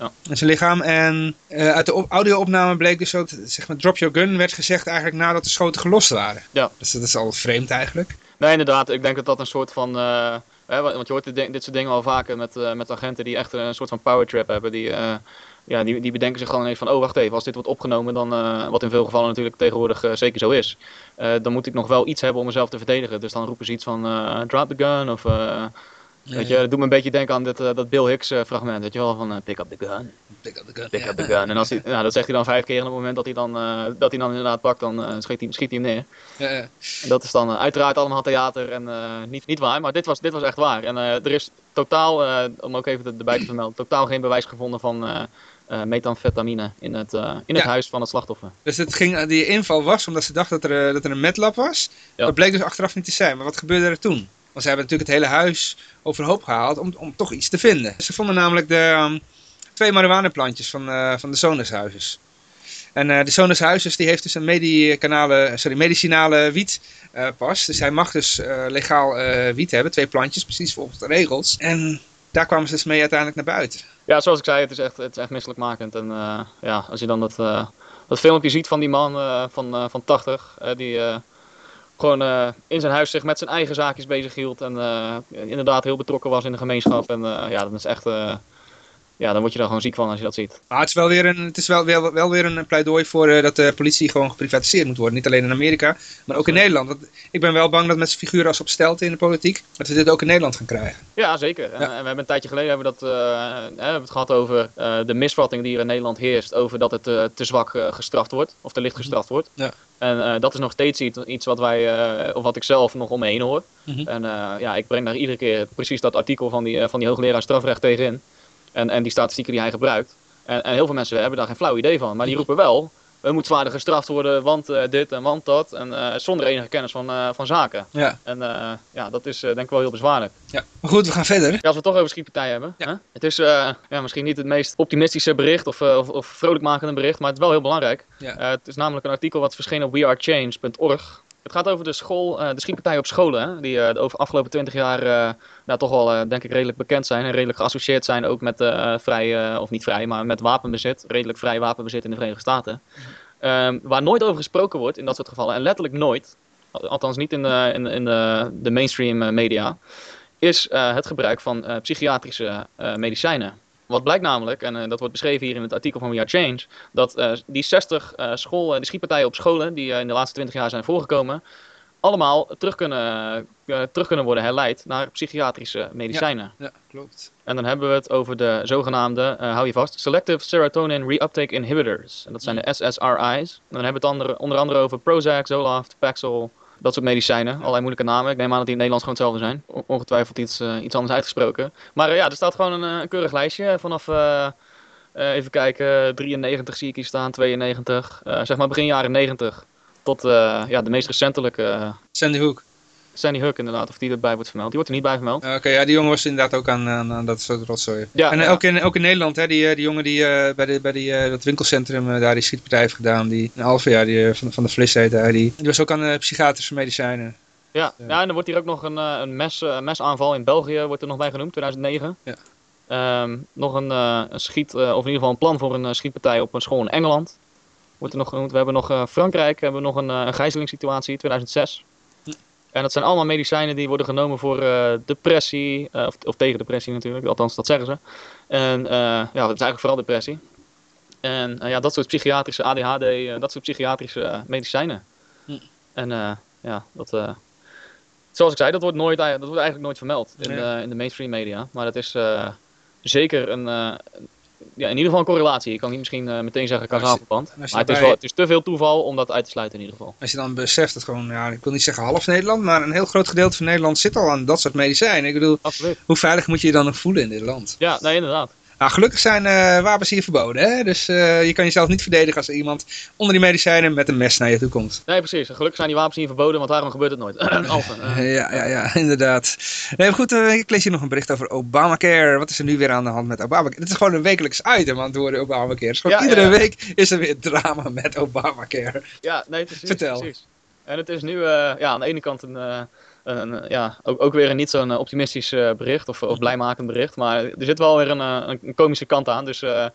ja. in zijn lichaam. En uh, uit de audio-opname bleek dus ook, zeg maar, drop your gun werd gezegd eigenlijk nadat de schoten gelost waren. Ja. Dus dat is al vreemd eigenlijk. Nee, inderdaad. Ik denk dat dat een soort van... Uh, hè, want je hoort dit, dit soort dingen al vaker met, uh, met agenten die echt een soort van power trip hebben. Die, ja, die, die bedenken zich gewoon eens van, oh wacht even, als dit wordt opgenomen, dan, wat in veel gevallen natuurlijk tegenwoordig zeker zo is, dan moet ik nog wel iets hebben om mezelf te verdedigen. Dus dan roepen ze iets van, drop the gun of Weet je, dat doet me een beetje denken aan dit, uh, dat Bill Hicks uh, fragment, weet je wel, van uh, pick up the gun. Pick up the gun. Pick up the gun. En als hij, nou, dat zegt hij dan vijf keer en op het moment dat hij dan, dat hij dan inderdaad pakt, dan schiet, hij, schiet hij hem neer. Ja, ja. En dat is dan uiteraard allemaal theater en niet, niet waar, maar dit was, dit was echt waar. En er is totaal, om ook even erbij te vermelden, totaal geen bewijs gevonden van methamphetamine in het, in het huis van het slachtoffer. Dus het ging, die inval was omdat ze dachten dat er, dat er een metlab was. Dat bleek dus achteraf niet te zijn. Maar wat gebeurde er toen? Want ze hebben natuurlijk het hele huis overhoop gehaald om, om toch iets te vinden. Ze vonden namelijk de um, twee marihuanaplantjes van, uh, van de Sonushuizes. En uh, de Sonushuizes die heeft dus een medicinale, sorry, medicinale wietpas. Uh, dus hij mag dus legaal wiet hebben, twee plantjes, precies volgens de regels. En daar kwamen ze dus mee uiteindelijk naar buiten. Ja, zoals ik zei, het is echt, het is echt misselijkmakend. En ja, als je dan dat, dat filmpje ziet van die man van, van 80, die gewoon uh, in zijn huis zich met zijn eigen zaakjes bezig hield. En uh, inderdaad heel betrokken was in de gemeenschap. En uh, ja, dat is echt ja, dan word je er gewoon ziek van als je dat ziet. Maar het is wel weer een, het is wel, wel, wel weer een pleidooi voor eh, dat de politie gewoon geprivatiseerd moet worden. Niet alleen in Amerika, maar ook in Nederland. Want ik ben wel bang dat met figuren als op Stelten in de politiek, dat we dit ook in Nederland gaan krijgen. Ja, zeker. En, en we hebben een tijdje geleden hebben we, dat, we hebben het gehad over eh, de misvatting die er in Nederland heerst. Over dat het te zwak gestraft wordt. Of te licht gestraft wordt. Ja. En dat is nog steeds iets, iets wat wij, of wat ik zelf nog om me heen hoor. Mhm. En eh, ja, ik breng daar iedere keer precies dat artikel van die, van die hoogleraar strafrecht tegenin. En, en die statistieken die hij gebruikt. En, en heel veel mensen hebben daar geen flauw idee van. Maar die roepen wel, we moeten zwaarder gestraft worden, want eh, dit en want dat. En eh, zonder enige kennis van, eh, van zaken. Ja. En ja, dat is denk ik wel heel bezwaarlijk. ja. Maar goed, we gaan verder. Ja, als we het toch over schietpartijen hebben. Ja. Hè? Het is ja, misschien niet het meest optimistische bericht of, of, of vrolijkmakende bericht, maar het is wel heel belangrijk. Ja. Het is namelijk een artikel wat verscheen op wearechange.org. Het gaat over de, school, de schietpartijen op scholen, hè, die de over afgelopen twintig jaar nou, toch wel, eh, denk ik, redelijk bekend zijn en redelijk geassocieerd zijn ook met eh, vrij, eh, of niet vrij, maar met wapenbezit, redelijk vrij wapenbezit in de Verenigde Staten. Ehm, waar nooit over gesproken wordt in dat soort gevallen, en letterlijk nooit, al- althans niet in de, in, in de, de mainstream media, is het gebruik van psychiatrische medicijnen. Wat blijkt namelijk, en dat wordt beschreven hier in het artikel van We Are Change, dat die 60 eh school, eh, de schietpartijen op scholen die in de laatste 20 jaar zijn voorgekomen, allemaal terug kunnen, terug kunnen worden herleid naar psychiatrische medicijnen. Ja, klopt. En dan hebben we het over de zogenaamde, eh, hou je vast, Selective Serotonin Reuptake Inhibitors. En dat zijn de SSRI's. En dan hebben we het andere, onder andere over Prozac, Zoloft, Paxil, dat soort medicijnen. Allerlei moeilijke namen. Ik neem aan dat die in het Nederlands gewoon hetzelfde zijn. O- Ongetwijfeld iets, eh, iets anders uitgesproken. Maar eh, ja, er staat gewoon een, eh, een keurig lijstje vanaf, eh, eh, even kijken, 93 zie ik hier staan, 92. eh, zeg maar begin jaren 90 tot eh, ja, de meest recentelijke eh, Sandy Hook. Sandy Hook inderdaad, of die erbij wordt vermeld. Die wordt er niet bij vermeld. Oké, ja, die jongen was inderdaad ook aan, aan, aan dat soort rotzooi. Ja, en eh, ja. ook, in, ook in Nederland, hè, die, eh, die jongen die eh, bij, de, bij die, dat winkelcentrum daar die schietpartij heeft gedaan, die een halve jaar die, van, van de fles heette hij, die, die was ook aan psychiatrische medicijnen. Ja, Ja. ja, en dan wordt hier ook nog een, een mes, mesaanval in België wordt er nog bij genoemd, 2009. Ja. Ehm, nog een, een schiet, of in ieder geval een plan voor een schietpartij op een school in Engeland. Wordt er nog genoemd. We hebben nog Frankrijk, hebben we nog een, een gijzelingssituatie, 2006. En dat zijn allemaal medicijnen die worden genomen voor eh, depressie, eh, of, of tegen depressie natuurlijk, althans dat zeggen ze. En eh, ja, dat is eigenlijk vooral depressie. En ja, dat soort psychiatrische ADHD, dat soort psychiatrische medicijnen. Hm. En ja, dat, zoals ik zei, dat wordt, nooit, dat wordt eigenlijk nooit vermeld in, de, in de mainstream media. Maar dat is zeker een, ja, in ieder geval een correlatie. Ik kan niet misschien eh, meteen zeggen als je Maar het is, wel, het is te veel toeval om dat uit te sluiten in ieder geval. Als je dan beseft dat gewoon, ja, ik wil niet zeggen half Nederland, maar een heel groot gedeelte van Nederland zit al aan dat soort medicijnen. Ik bedoel, Absoluut. hoe veilig moet je je dan nog voelen in dit land? Ja, nee, inderdaad. Nou, gelukkig zijn eh, wapens hier verboden, hè? dus eh, je kan jezelf niet verdedigen als er iemand onder die medicijnen met een mes naar je toe komt. Nee, precies. Gelukkig zijn die wapens hier verboden, want daarom gebeurt het nooit. Alphen. eh. Ja, ja, ja, inderdaad. Nee, goed, ik lees hier nog een bericht over Obamacare. Wat is er nu weer aan de hand met Obamacare? Het is gewoon een wekelijks item aan het worden, Obamacare. Dus Ja, iedere ja. week is er weer drama met Obamacare. Ja, nee, precies. Vertel. precies. En het is nu ja, aan de ene kant een, een, een, ja, ook, ook weer een niet zo'n eh, optimistisch eh, bericht of, of blijmakend bericht. Maar er zit wel weer een, eh, een komische kant aan. Dus eh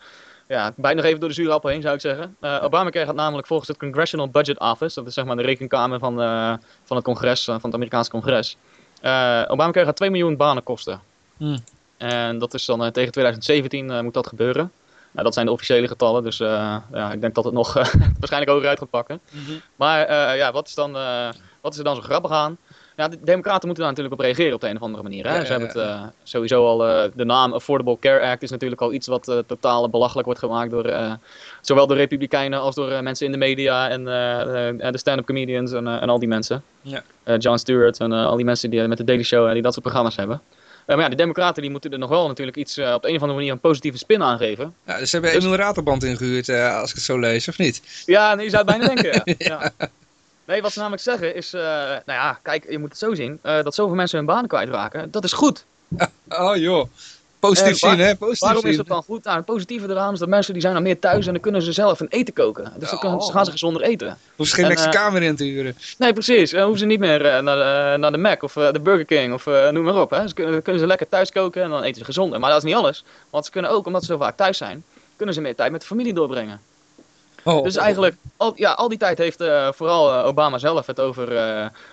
ja, bijt nog even door de zure appel heen zou ik zeggen. Eh Obamacare gaat namelijk volgens het Congressional Budget Office, dat is zeg maar de rekenkamer van, eh, van het congres, eh, van het Amerikaanse congres. Eh, Obamacare gaat 2 miljoen banen kosten. Hmm. En dat is dan eh, tegen 2017 eh, moet dat gebeuren. Nou, dat zijn de officiële getallen, dus eh, ja, ik denk dat het nog eh, waarschijnlijk hoger uit gaat pakken. Maar eh, ja, wat is, dan, eh, wat is er dan zo grappig aan? Ja, de democraten moeten daar natuurlijk op reageren op de een of andere manier. Hè? Ja, ja, Ze hebben het eh, sowieso al, eh, de naam Affordable Care Act is natuurlijk al iets wat eh, totaal belachelijk wordt gemaakt door zowel door republikeinen als door mensen in de media en de stand-up comedians en, en al die mensen. Ja. Jon Stewart en al die mensen die met de Daily Show en die dat soort programma's hebben. Maar ja, de democraten die moeten er nog wel natuurlijk iets op de een of andere manier een positieve spin aan geven. Ja, dus ze hebben Dus- Emil Raterband ingehuurd, eh, als ik het zo lees, of niet? Ja, nee, je zou het bijna denken. Ja. Nee, wat ze namelijk zeggen is, eh, nou ja, kijk, je moet het zo zien, eh, dat zoveel mensen hun banen kwijtraken, dat is goed. Oh joh, positief Eh, zien hè, positief Waarom is dat dan goed? Nou, het positieve eraan is dat mensen die zijn dan meer thuis en dan kunnen ze zelf een eten koken. Dus dan kunnen- Oh. gaan ze gezonder eten. Hoef ze geen En, Mexicaan meer in te huren. Nee, precies. Dan hoeven ze niet meer naar, de, naar de Mac of de Burger King of noem maar op. Hè. Ze kunnen, dan kunnen ze lekker thuis koken en dan eten ze gezonder. Maar dat is niet alles. Want ze kunnen ook, omdat ze zo vaak thuis zijn, kunnen ze meer tijd met de familie doorbrengen. Oh, Dus eigenlijk, al, ja, al die tijd heeft eh, vooral eh, Obama zelf het over.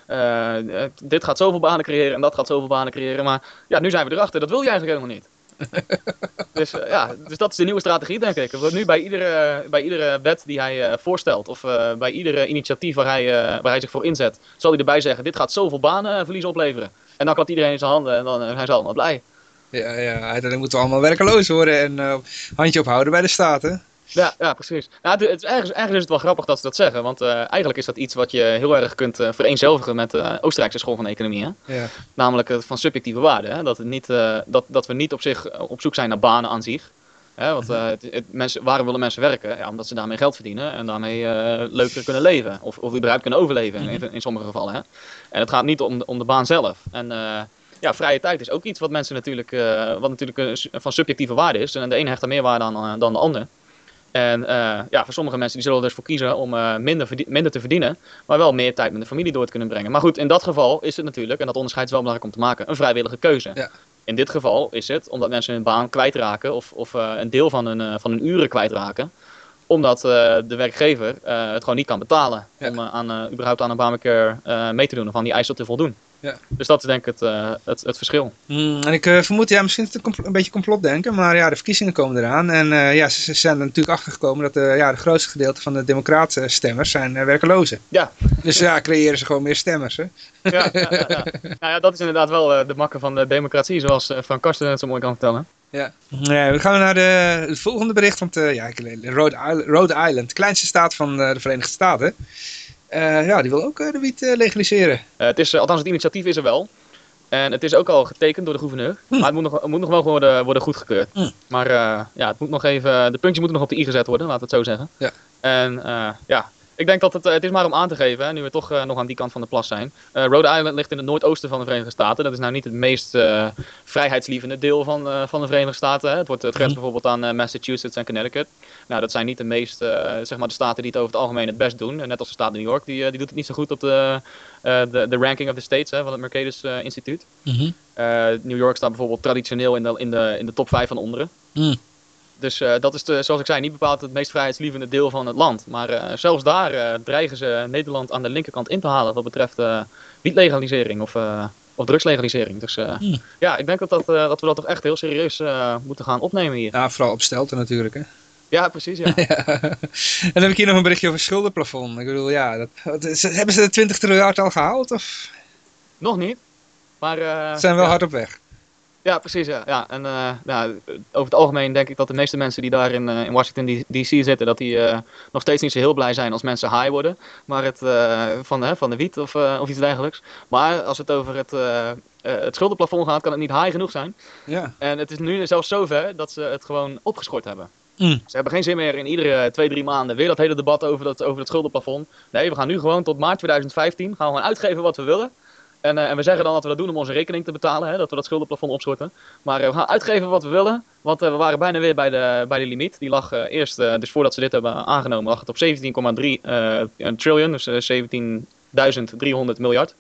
eh, dit gaat zoveel banen creëren en dat gaat zoveel banen creëren. Maar ja, nu zijn we erachter. Dat wil je eigenlijk helemaal niet. dus ja, dus dat is de nieuwe strategie, denk ik. Want Nu bij iedere, bij iedere wet die hij voorstelt, of bij iedere initiatief waar hij, waar hij zich voor inzet, zal hij erbij zeggen: dit gaat zoveel banenverlies opleveren. En dan klapt iedereen in zijn handen en dan hij is allemaal blij. Ja, ja, uiteindelijk moeten we allemaal werkeloos worden en handje ophouden bij de staten. Ja, ja precies. Nou, het, het, ergens, ergens is het wel grappig dat ze dat zeggen, want eh, eigenlijk is dat iets wat je heel erg kunt eh, vereenzelvigen met de Oostenrijkse school van economie. Hè? Ja. Namelijk het van subjectieve waarde. Hè? Dat, het niet, eh, dat, dat we niet op zich eh, op zoek zijn naar banen aan zich. Hè? Want eh, het, het, mensen, waarom willen mensen werken? Ja, omdat ze daarmee geld verdienen en daarmee eh, leuker kunnen leven. Of, of überhaupt kunnen overleven in, in sommige gevallen. Hè? En het gaat niet om de, om de baan zelf. En eh, ja, vrije tijd is ook iets wat mensen natuurlijk, eh, wat natuurlijk eh, van subjectieve waarde is. En de een hecht er meer waarde aan eh, dan de ander. En eh, ja, voor sommige mensen die zullen er dus voor kiezen om eh, minder, minder te verdienen, maar wel meer tijd met de familie door te kunnen brengen. Maar goed, in dat geval is het natuurlijk, en dat onderscheid is wel belangrijk om te maken, een vrijwillige keuze. Ja. In dit geval is het omdat mensen hun baan kwijtraken of, of eh, een deel van hun, van hun uren kwijtraken omdat de werkgever het gewoon niet kan betalen Ja. om aan, überhaupt aan een eh mee te doen of aan die eisen te voldoen. Ja. Dus dat is denk ik het, eh, het, het verschil. Mm, en ik eh, vermoed, ja, misschien is het een, een beetje complotdenken, maar ja, de verkiezingen komen eraan. En eh, ja, ze, ze zijn er natuurlijk achtergekomen dat eh, ja, de grootste gedeelte van de democraten stemmers zijn werkelozen. Ja. Dus ja, creëren ze gewoon meer stemmers. Hè? ja, ja, ja, ja. Nou ja, dat is inderdaad wel de makker van de democratie, zoals Van Karsten het zo mooi kan vertellen. Ja. ja, we gaan naar de, het volgende bericht. Want ja, Rhode Island, Rhode Island, de kleinste staat van de Verenigde Staten. Eh, ja, die wil ook eh, de wiet eh, legaliseren. Het is, althans, het initiatief is er wel. En het is ook al getekend door de gouverneur. Maar het moet nog, het moet nog wel worden, worden goedgekeurd. Hm. Maar ja, het moet nog even, de puntjes moeten nog op de i gezet worden, laten we het zo zeggen. Ja. En ja, ik denk dat het, eh, het is maar om aan te geven, hè, nu we toch eh, nog aan die kant van de plas zijn. Eh, Rhode Island ligt in het noordoosten van de Verenigde Staten. Dat is nou niet het meest vrijheidslievende deel van, van de Verenigde Staten. Hè. Het, wordt, het grenst bijvoorbeeld aan Massachusetts en Connecticut. Nou, dat zijn niet de meest, zeg maar, de staten die het over het algemeen het best doen. En net als de staat New York, die, die doet het niet zo goed op de, de, de ranking of the states hè, van het Mercatus Instituut. Eh, New York staat bijvoorbeeld traditioneel in de, in de, in de top 5 van onderen. Mm. Dus eh, dat is, de, zoals ik zei, niet bepaald het meest vrijheidslievende deel van het land. Maar eh, zelfs daar eh, dreigen ze Nederland aan de linkerkant in te halen wat betreft wietlegalisering of, of drugslegalisering. Dus Hmm. ja, ik denk dat, dat, dat we dat toch echt heel serieus moeten gaan opnemen hier. Ja, vooral op stelten natuurlijk. Hè? Ja, precies. Ja. Ja. En dan heb ik hier nog een berichtje over schuldenplafond. Ik bedoel, ja, dat, is- hebben ze de 20 miljard al gehaald? Of Nog niet. Maar, ze zijn wel ja. hard op weg? Ja, precies. Ja. Ja, en eh, over het algemeen denk ik dat de meeste mensen die daar in, eh, in Washington DC zitten, dat die eh, nog steeds niet zo heel blij zijn als mensen high worden. Maar het, van, hè, van de wiet of, of iets dergelijks. Maar als het over het, het schuldenplafond gaat, kan het niet high genoeg zijn. Ja. En het is nu zelfs zover dat ze het gewoon opgeschort hebben. Mm. Ze hebben geen zin meer in iedere twee, drie maanden weer dat hele debat over, dat, over het schuldenplafond. Nee, we gaan nu gewoon tot maart 2015 gaan we gewoon uitgeven wat we willen. En, eh, en we zeggen dan dat we dat doen om onze rekening te betalen, hè, dat we dat schuldenplafond opschorten. Maar eh, we gaan uitgeven wat we willen, want eh, we waren bijna weer bij de, bij de limiet. Die lag eerst, dus voordat ze dit hebben aangenomen, lag het op 17,3 eh, een trillion, dus eh, 17.300 miljard.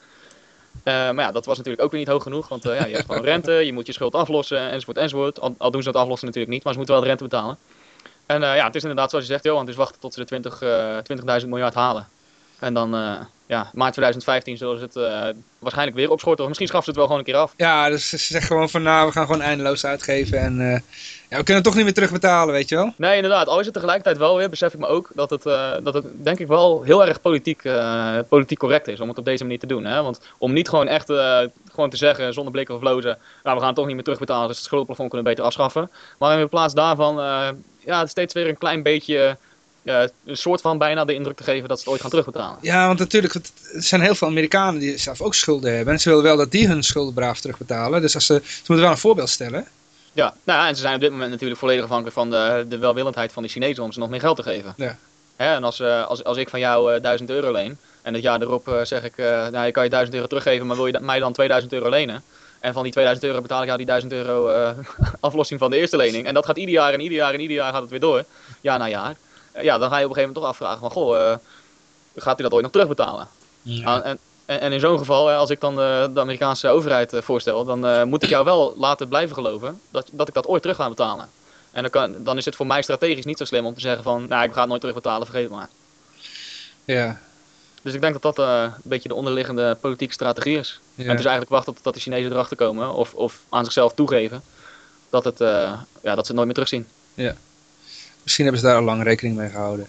Maar ja, dat was natuurlijk ook weer niet hoog genoeg, want ja, je hebt gewoon rente, je moet je schuld aflossen, enzovoort, enzovoort. Al, al doen ze dat aflossen natuurlijk niet, maar ze moeten wel de rente betalen. En ja, het is inderdaad zoals je zegt, Johan, dus wachten tot ze de 20, eh 20.000 miljard halen. En dan, eh, ja, maart 2015 zullen ze het eh, waarschijnlijk weer opschorten. Of misschien schaffen ze het wel gewoon een keer af. Ja, dus ze zeggen gewoon van nou, we gaan gewoon eindeloos uitgeven. En eh, ja, we kunnen het toch niet meer terugbetalen, weet je wel? Nee, inderdaad. Al is het tegelijkertijd wel weer, besef ik me ook, dat het, dat het denk ik wel heel erg politiek, politiek correct is om het op deze manier te doen. Hè? Want om niet gewoon echt gewoon te zeggen, zonder blikken of blozen, nou, we gaan het toch niet meer terugbetalen, dus het schuldenplafond kunnen we beter afschaffen. Maar in plaats daarvan, ja, steeds weer een klein beetje, eh, een soort van bijna de indruk te geven dat ze het ooit gaan terugbetalen. Ja, want natuurlijk, het- er zijn heel veel Amerikanen die zelf ook schulden hebben. En ze willen wel dat die hun schulden braaf terugbetalen. Dus als ze, ze moeten wel een voorbeeld stellen. Ja, nou ja, en ze zijn op dit moment natuurlijk volledig afhankelijk van de, de welwillendheid van de Chinezen om ze nog meer geld te geven. Ja. Hè, en als, eh, als, als ik van jou eh 1000 euro leen en het jaar erop zeg ik, nou, je kan je 1000 euro teruggeven, maar wil je mij dan 2000 euro lenen? En van die 2000 euro betaal ik jou die 1000 euro aflossing van de eerste lening. En dat gaat ieder jaar en ieder jaar en ieder jaar gaat het weer door, jaar na jaar. Eh, ja, dan ga je op een gegeven moment toch afvragen van, goh, eh, gaat hij dat ooit nog terugbetalen? Ah, en, en, en in zo'n geval, eh, als ik dan de, de Amerikaanse overheid eh, voorstel, dan eh, moet ik jou wel laten blijven geloven dat, dat ik dat ooit terug ga betalen. En dan, kan, dan is het voor mij strategisch niet zo slim om te zeggen van, nou ik ga het nooit terugbetalen, vergeet het maar. Ja. Dus ik denk dat dat eh, een beetje de onderliggende politieke strategie is. ja. En het is eigenlijk wachten tot dat de Chinezen erachter komen of, of aan zichzelf toegeven dat, het, eh, ja, dat ze het nooit meer terugzien. Misschien hebben ze daar al lang rekening mee gehouden.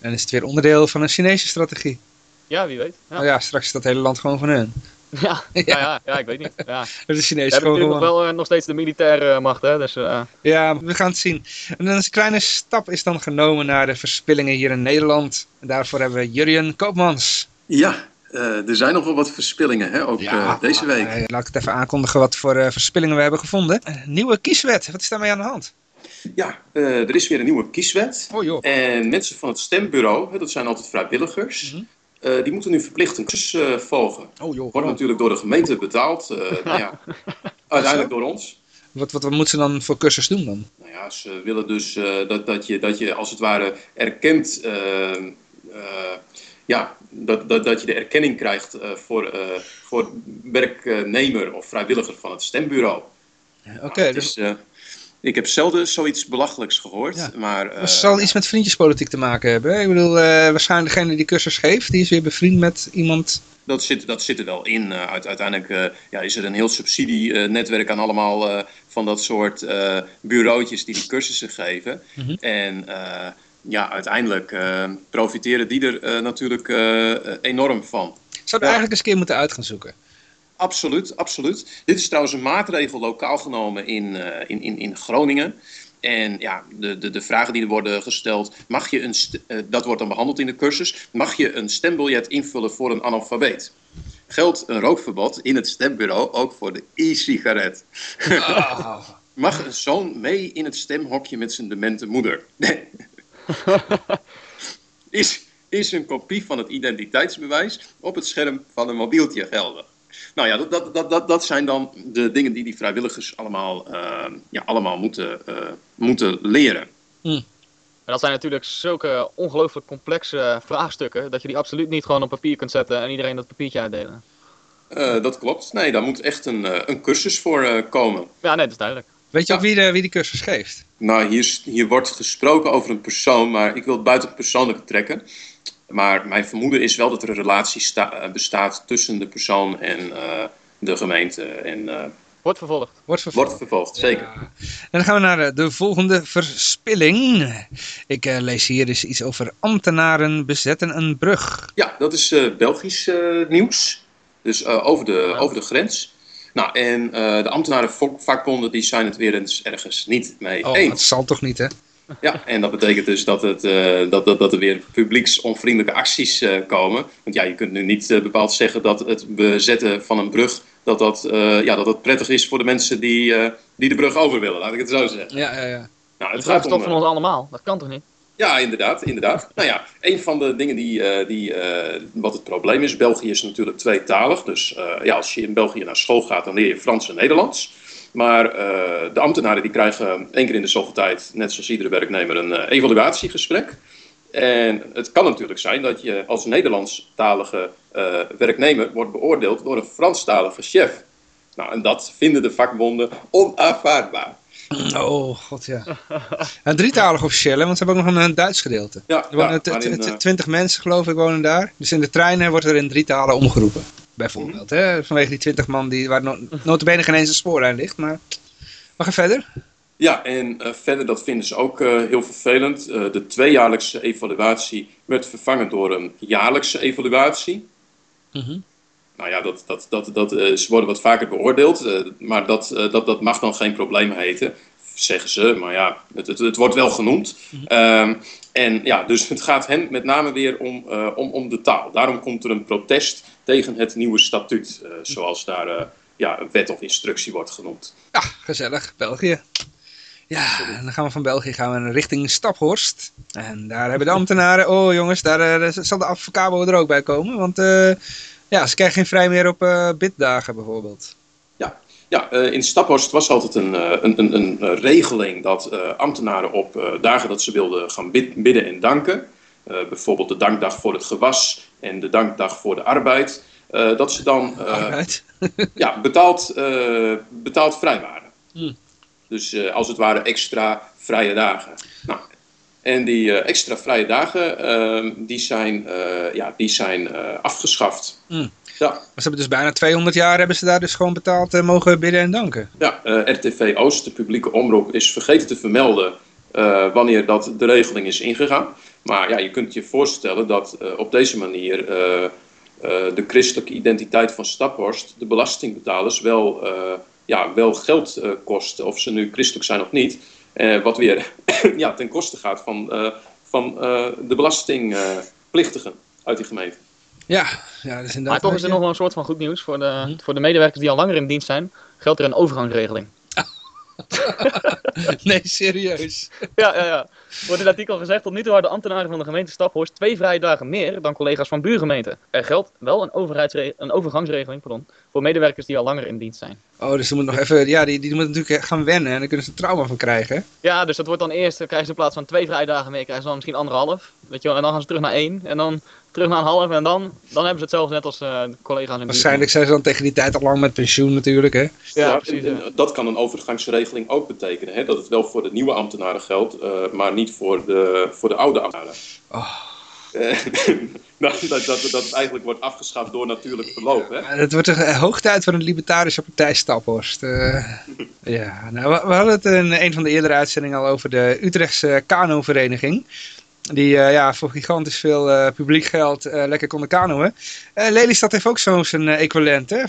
En is het weer onderdeel van een Chinese strategie. Ja, wie weet. Ja, Nou ja, straks is dat hele land gewoon van hun. ja. ja. ja, ja, ik weet niet. Ja. De We Chinezen hebben gewoon natuurlijk nog wel eh, nog steeds de militaire macht, hè. Dus eh, Ja, we gaan het zien. En dan is een kleine stap is dan genomen naar de verspillingen hier in Nederland. En daarvoor hebben we Jurjen Koopmans. Ja, eh, er zijn nog wel wat verspillingen, hè? ook eh, deze week. eh, laat ik het even aankondigen wat voor eh, verspillingen we hebben gevonden. Een nieuwe kieswet, wat is daarmee aan de hand? Ja, eh, er is weer een nieuwe kieswet. Oh joh. En mensen van het stembureau, hè, dat zijn altijd vrijwilligers, Mhm. eh, die moeten nu verplicht een cursus eh, volgen. Oh joh. Wordt natuurlijk door de gemeente betaald. nou ja, uiteindelijk door ons. Wat, wat, wat moeten ze dan voor cursus doen dan? Nou ja, ze willen dus dat, dat, je, dat je als het ware erkent. ja, dat, dat, dat je de erkenning krijgt voor, voor werknemer of vrijwilliger van het stembureau. Oké, dus is, ik heb zelden zoiets belachelijks gehoord. Ja. Maar, eh, het zal iets met vriendjespolitiek te maken hebben. Ik bedoel, eh, waarschijnlijk degene die die cursus geeft, die is weer bevriend met iemand. Dat zit, dat zit er wel in. Eh, uit- uiteindelijk eh, ja, is er een heel subsidienetwerk aan allemaal eh, van dat soort eh bureautjes die die cursussen geven. Mhm. En eh, ja, uiteindelijk eh, profiteren die er eh, natuurlijk eh, enorm van. Zou Ja. eigenlijk eens een keer moeten uit gaan zoeken. Absoluut, absoluut. Dit is trouwens een maatregel lokaal genomen in, eh, in, in, in Groningen. En ja, de, de, de vragen die er worden gesteld, mag je een, eh, dat wordt dan behandeld in de cursus, mag je een stembiljet invullen voor een analfabeet? Geldt een rookverbod in het stembureau ook voor de e-sigaret? Mag een zoon mee in het stemhokje met zijn demente moeder? Is, is een kopie van het identiteitsbewijs op het scherm van een mobieltje geldig? Nou ja, dat, dat, dat, dat, dat zijn dan de dingen die die vrijwilligers allemaal, eh, ja, allemaal moeten, eh, moeten leren. En dat zijn natuurlijk zulke ongelooflijk complexe vraagstukken, dat je die absoluut niet gewoon op papier kunt zetten en iedereen dat papiertje uitdelen. Eh, dat klopt. Nee, daar moet echt een, een cursus voor eh, komen. Ja, nee, dat is duidelijk. Weet je Ja. ook wie, de, wie die cursus geeft? Nou, hier, is- hier wordt gesproken over een persoon, maar ik wil het buiten het persoonlijke trekken. Maar mijn vermoeden is wel dat er een relatie eh, bestaat tussen de persoon en eh, de gemeente. En eh, Wordt vervolgd. Wordt vervolgd. wordt vervolgd, zeker. Ja. En dan gaan we naar de volgende verspilling. Ik lees hier dus iets over ambtenaren bezetten een brug. Ja, dat is Belgisch nieuws. Dus over, de, Ja. over de grens. Nou, en de ambtenarenvakbonden die zijn het weer eens ergens niet mee Oh, eens. dat zal toch niet, hè? Ja, en dat betekent dus dat, het, eh, dat, dat, dat er weer publieksonvriendelijke acties eh, komen. Want ja, je kunt nu niet eh, bepaald zeggen dat het bezetten van een brug... dat dat, ja, dat dat prettig is voor de mensen die, die de brug over willen, laat ik het zo zeggen. Ja, ja, ja. Nou, Het gaat gaat toch om, van ons allemaal? Dat kan toch niet? ja, inderdaad, inderdaad. Nou ja, een van de dingen die, die wat het probleem is, België is natuurlijk tweetalig. Dus ja, als je in België naar school gaat, dan leer je Frans en Nederlands. Maar eh, de ambtenaren die krijgen één keer in de zoveel tijd, net zoals iedere werknemer, een eh, evaluatiegesprek. En het kan natuurlijk zijn dat je als Nederlandstalige eh, werknemer wordt beoordeeld door een Franstalige chef. Nou, en dat vinden de vakbonden onaanvaardbaar. Oh, god ja. Een drietalig officieel, hè? want ze hebben ook nog een, Duits gedeelte. Ja, Er wonen ja, twintig mensen, geloof ik, wonen daar. Dus in de treinen wordt er in drie talen omgeroepen. Bijvoorbeeld, hè? Vanwege die twintig man die, waar no notabene geen eens een spoorlijn ligt. Maar we gaan verder. Ja, en eh, verder, dat vinden ze ook eh, heel vervelend. Eh, de tweejaarlijkse evaluatie werd vervangen door een jaarlijkse evaluatie. Nou ja, dat, dat, dat, dat, ze worden wat vaker beoordeeld, maar dat, eh, dat, dat mag dan geen probleem heten, zeggen ze. Maar ja, het, het, het wordt wel genoemd. Ehm, en ja, dus het gaat hen met name weer om, eh, om, om de taal. Daarom komt er een protest tegen het nieuwe statuut, eh, zoals daar eh, ja, een wet of instructie wordt genoemd. Ja, gezellig. België. Ja, en dan gaan we van België gaan we richting Staphorst. En daar hebben de ambtenaren... Oh jongens, daar, zal de avocabo er ook bij komen. Want ja, ze krijgen geen vrij meer op biddagen bijvoorbeeld. Ja, eh, in Staphorst was altijd een, eh, een, een, een eh, regeling dat ambtenaren op dagen dat ze wilden gaan bid- bidden en danken, bijvoorbeeld de dankdag voor het gewas en de dankdag voor de arbeid, dat ze dan ja, betaald, betaald vrij waren. Hmm. Dus als het ware extra vrije dagen. Nou, en die extra vrije dagen, eh, die zijn, ja, die zijn afgeschaft. Hmm. Ja, Maar ze hebben dus bijna 200 jaar hebben ze daar dus gewoon betaald eh, mogen bidden en danken. ja eh, RTV Oost, de publieke omroep, is vergeten te vermelden eh, wanneer dat de regeling is ingegaan. Maar ja, je kunt je voorstellen dat op deze manier de christelijke identiteit van Staphorst de belastingbetalers wel, ja, wel geld kost, of ze nu christelijk zijn of niet. Wat weer ja, ten koste gaat van, van de belastingplichtigen uit die gemeente. Ja, ja dat is inderdaad... Maar toch is er nog wel een soort van goed nieuws. Voor de, Hm. voor de medewerkers die al langer in dienst zijn, geldt er een overgangsregeling. Nee, serieus. Ja, ja, ja. Wordt in het artikel gezegd, tot nu toe hadden ambtenaren van de gemeente Staphorst twee vrije dagen meer dan collega's van buurgemeenten. Er geldt wel een, een overgangsregeling pardon, voor medewerkers die al langer in dienst zijn. Oh, dus ze moeten nog even... Ja, die, die moeten natuurlijk gaan wennen en daar kunnen ze trauma van krijgen. Ja, dus dat wordt dan eerst, dan krijgen ze in plaats van twee vrije dagen meer, krijgen ze dan misschien anderhalf. Weet je wel, en dan gaan ze terug naar één. En dan terug naar een half. En dan, dan hebben ze hetzelfde net als eh, de collega's in. Waarschijnlijk zijn ze dan tegen die tijd al lang met pensioen natuurlijk, hè. Ja, precies. en ja. dat kan een overgangsregeling ook betekenen. Hè? Dat het wel voor de nieuwe ambtenaren geldt, eh, maar niet voor de, voor de oude ambtenaren. Oh. Eh, nou, dat, dat, dat het eigenlijk wordt afgeschaft door natuurlijk verloop. Hè? Het wordt een hoog tijd voor een libertarische partij Staphorst. Eh, ja, nou, we, we hadden het in een van de eerdere uitzendingen al over de Utrechtse kanovereniging. Die eh, ja, voor gigantisch veel eh, publiek geld eh, lekker konden kanoën. Lelystad heeft ook zo zijn equivalent, hè?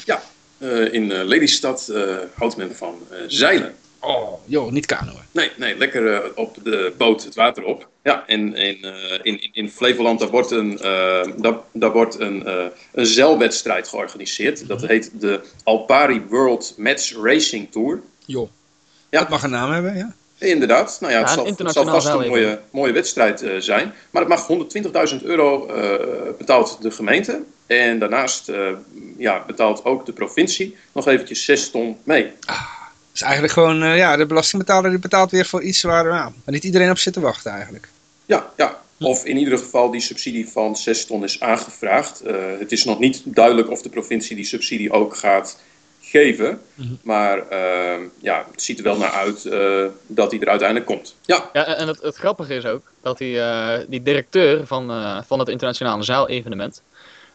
Eh, in Lelystad houdt men van zeilen. Oh, joh, niet kanoën. Nee, nee lekker op de boot het water op. Ja, en, en in, in, in Flevoland daar wordt een, daar, daar wordt een, een zeilwedstrijd georganiseerd. Dat heet de Alpari World Match Racing Tour. Joh, Ja. dat mag een naam hebben, ja. Inderdaad, nou ja, het, Ja, zal, het vast een mooie, mooie wedstrijd eh, zijn. Maar het mag 120.000 euro eh, betaalt de gemeente. En daarnaast eh, ja, betaalt ook de provincie nog eventjes 6 ton mee. Dus eigenlijk gewoon, eh, ja, de belastingbetaler die betaalt weer voor iets waar, nou, waar niet iedereen op zit te wachten eigenlijk. Ja, ja. Of in ieder geval die subsidie van 6 ton is aangevraagd. Eh, het is nog niet duidelijk of de provincie die subsidie ook gaat geven. Mhm. Maar eh, ja, het ziet er wel naar uit eh, dat die er uiteindelijk komt. Ja, Ja, en het, het grappige is ook dat die, eh, die directeur van, eh, van het internationale zeilevenement,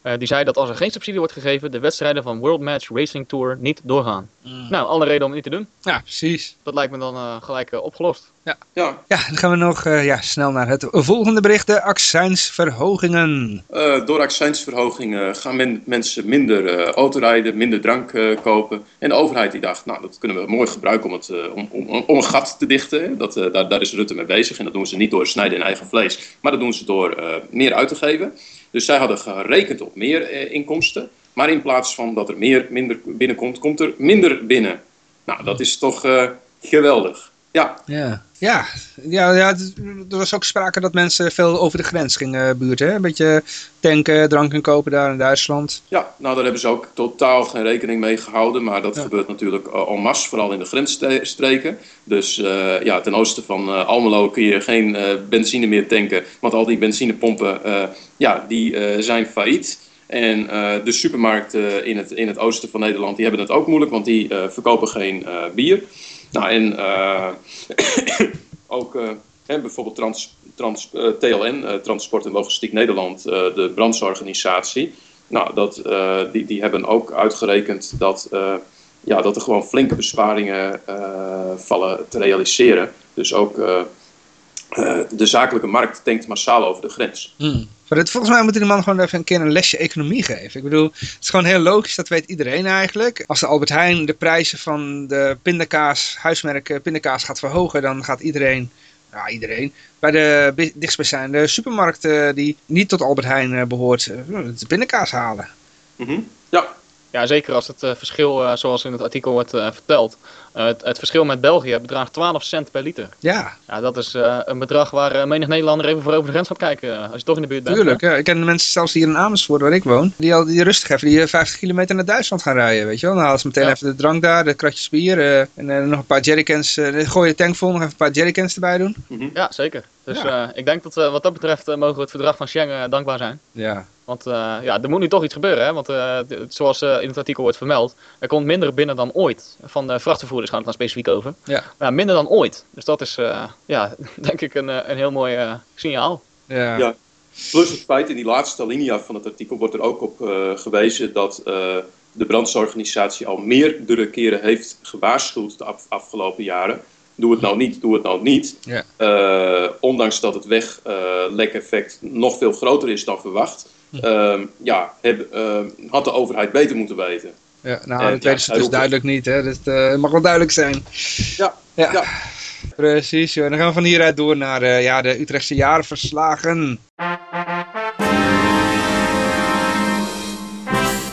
eh, die zei dat als er geen subsidie wordt gegeven, de wedstrijden van World Match Racing Tour niet doorgaan. Nou, alle reden om het niet te doen. Ja, precies. Dat lijkt me dan eh, gelijk eh, opgelost. ja. Ja, dan gaan we nog eh, ja, snel naar het volgende bericht, de accijnsverhogingen. Eh, door accijnsverhogingen gaan men, mensen minder eh autorijden, minder drank eh, kopen. En de overheid die dacht, nou dat kunnen we mooi gebruiken om, het, om, om, om een gat te dichten. Dat, eh, daar, daar is Rutte mee bezig. En dat doen ze niet door snijden in eigen vlees, maar dat doen ze door eh, meer uit te geven. Dus zij hadden gerekend op meer eh, inkomsten. Maar in plaats van dat er meer minder binnenkomt, komt er minder binnen. Nou, dat is toch eh, geweldig. Ja, Ja, ja, ja, ja er was ook sprake dat mensen veel over de grens gingen buurten. Hè? Een beetje tanken, drank en kopen daar in Duitsland. Ja, nou daar hebben ze ook totaal geen rekening mee gehouden. Maar dat Ja. gebeurt natuurlijk uh, en masse, vooral in de grensstreken. Dus eh, ja, ten oosten van eh, Almelo kun je geen eh, benzine meer tanken. Want al die benzinepompen eh, ja, die, eh, zijn failliet. En eh, de supermarkten in, het, in het oosten van Nederland die hebben het ook moeilijk. Want die eh, verkopen geen eh, bier. Nou en eh, ook eh, hè, bijvoorbeeld trans, trans, eh, TLN, Transport en Logistiek Nederland, de brandsorganisatie. Nou, dat, die, die hebben ook uitgerekend dat, ja, dat er gewoon flinke besparingen vallen te realiseren. Dus ook de zakelijke markt denkt massaal over de grens. Maar volgens mij moeten die man gewoon even een keer een lesje economie geven. Ik bedoel, het is gewoon heel logisch, dat weet iedereen eigenlijk. Als de Albert Heijn de prijzen van de pindakaas, huismerk eh, pindakaas gaat verhogen, dan gaat iedereen, ja iedereen, bij de bi- dichtstbijzijnde supermarkt eh, die niet tot Albert Heijn eh, behoort, eh, de pindakaas halen. Mhm. Ja, Ja, zeker als het eh, verschil, eh, zoals in het artikel wordt eh, verteld, het, het verschil met België bedraagt 12 cent per liter. Ja, Ja, dat is eh, een bedrag waar eh, menig Nederlander even voor over de grens gaat kijken, als je toch in de buurt bent. tuurlijk. Ja. Ik ken mensen zelfs hier in Amersfoort, waar ik woon, die, al, die rustig even die eh, 50 kilometer naar Duitsland gaan rijden, weet je wel. Dan halen ze meteen Ja. even de drank daar, de kratjes bier eh, en nog een paar jerrycans, eh gooi je tank vol, nog even een paar jerrycans erbij doen. Ja, zeker. Dus Ja. eh, ik denk dat wat dat betreft mogen we het verdrag van Schengen dankbaar zijn. Ja. Want eh, ja, er moet nu toch iets gebeuren, hè? want eh, zoals eh, in het artikel wordt vermeld, er komt minder binnen dan ooit. Van de vrachtvervoerders gaan het dan specifiek over. Ja. Maar minder dan ooit. Dus dat is, eh, ja, denk ik een, eh, een heel mooi eh, signaal. Ja. Ja. Plus het feit, in die laatste linia van het artikel wordt er ook op uh, gewezen dat uh, de brandsorganisatie al meerdere keren heeft gewaarschuwd de af afgelopen jaren. Doe het nou niet, doe het nou niet. Ja. Uh, ondanks dat het weglek-effect nog veel groter is dan verwacht. Hm. ja, heb, had de overheid beter moeten weten. Ja, nou, dat weten ze dus duidelijk niet. Hè? Dus, het mag wel duidelijk zijn. Ja, ja. ja. Precies, en dan gaan we van hieruit door naar uh, ja, de Utrechtse jaarverslagen.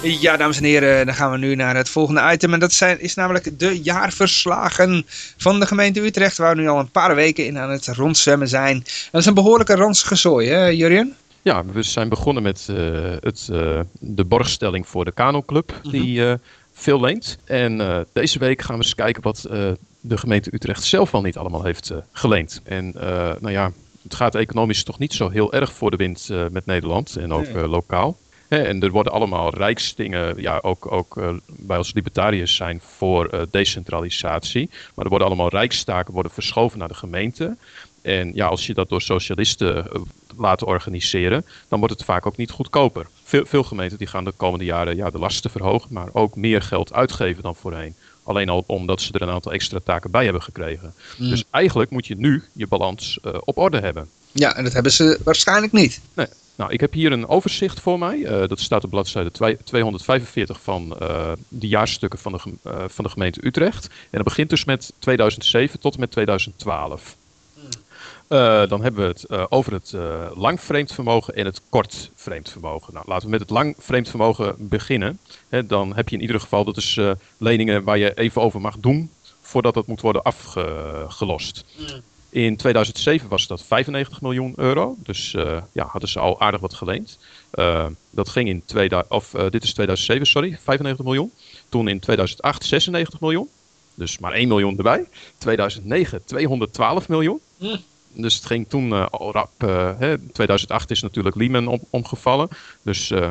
Ja, dames en heren, dan gaan we nu naar het volgende item. En dat zijn, is namelijk de jaarverslagen van de gemeente Utrecht, waar we nu al een paar weken in aan het rondzwemmen zijn. Dat is een behoorlijke ranzige zooi, hè Jurien? Ja, we zijn begonnen met uh, het, uh, de borgstelling voor de Kano-club, mm -hmm. die uh, veel leent. En deze week gaan we eens kijken wat de gemeente Utrecht zelf al niet allemaal heeft uh, geleend. En uh, nou ja, het gaat economisch toch niet zo heel erg voor de wind uh, met Nederland en ook nee. lokaal. Hè, en er worden allemaal rijksdingen, ja, ook, ook wij als libertariërs zijn voor decentralisatie. Maar er worden allemaal rijkstaken worden verschoven naar de gemeente. En ja, als je dat door socialisten laat organiseren, dan wordt het vaak ook niet goedkoper. Veel, veel gemeenten die gaan de komende jaren ja, de lasten verhogen, maar ook meer geld uitgeven dan voorheen. Alleen al omdat ze er een aantal extra taken bij hebben gekregen. Mm. Dus eigenlijk moet je nu je balans uh, op orde hebben. Ja, en dat hebben ze waarschijnlijk niet. Nee. Nou, ik heb hier een overzicht voor mij. Uh, dat staat op bladzijde 245 van uh, de jaarstukken van de, van de gemeente Utrecht. En dat begint dus met 2007 tot en met 2012. Uh, dan hebben we het uh, over het uh, lang vreemd vermogen en het kort vreemd vermogen. Nou, laten we met het lang vreemd vermogen beginnen. He, dan heb je in ieder geval, dat is leningen waar je even over mag doen voordat het moet worden afgelost. Mm. In 2007 was dat 95 miljoen euro, dus ja, hadden ze al aardig wat geleend. dat ging in 2000, of dit is 2007, sorry, 95 miljoen. Toen in 2008 96 miljoen, dus maar 1 miljoen erbij. 2009 212 miljoen. Mm. Dus het ging toen uh, al rap. Uh, hè, 2008 is natuurlijk Lehman om, omgevallen. Dus uh,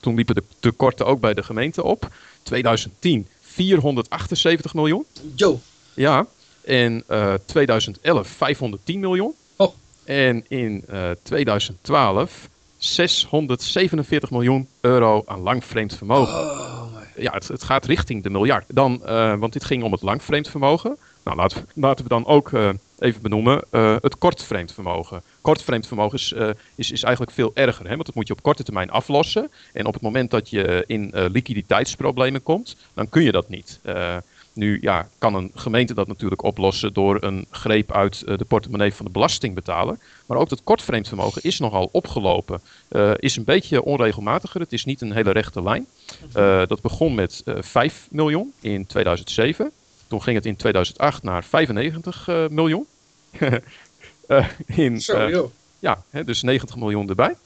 toen liepen de tekorten ook bij de gemeente op. 2010 478 miljoen. Jo. Ja. En 2011 510 miljoen. Oh. En in 2012 647 miljoen euro aan lang vreemd vermogen. Oh, ja, het, het, gaat richting de miljard. Dan, want dit ging om het lang vreemd vermogen. Nou, laten we, laten we dan ook even benoemen, uh, het kort vreemd vermogen. Kort vreemd vermogen is, uh, is, is eigenlijk veel erger, hè? want dat moet je op korte termijn aflossen. En op het moment dat je in uh, liquiditeitsproblemen komt, dan kun je dat niet. nu ja, kan een gemeente dat natuurlijk oplossen door een greep uit de portemonnee van de belastingbetaler. Maar ook dat kort vreemd vermogen is nogal opgelopen. is een beetje onregelmatiger, het is niet een hele rechte lijn. dat begon met 5 miljoen in 2007. Toen ging het in 2008 naar 95 uh, miljoen. uh, in, Zo, uh, ja, hè, dus 90 miljoen erbij.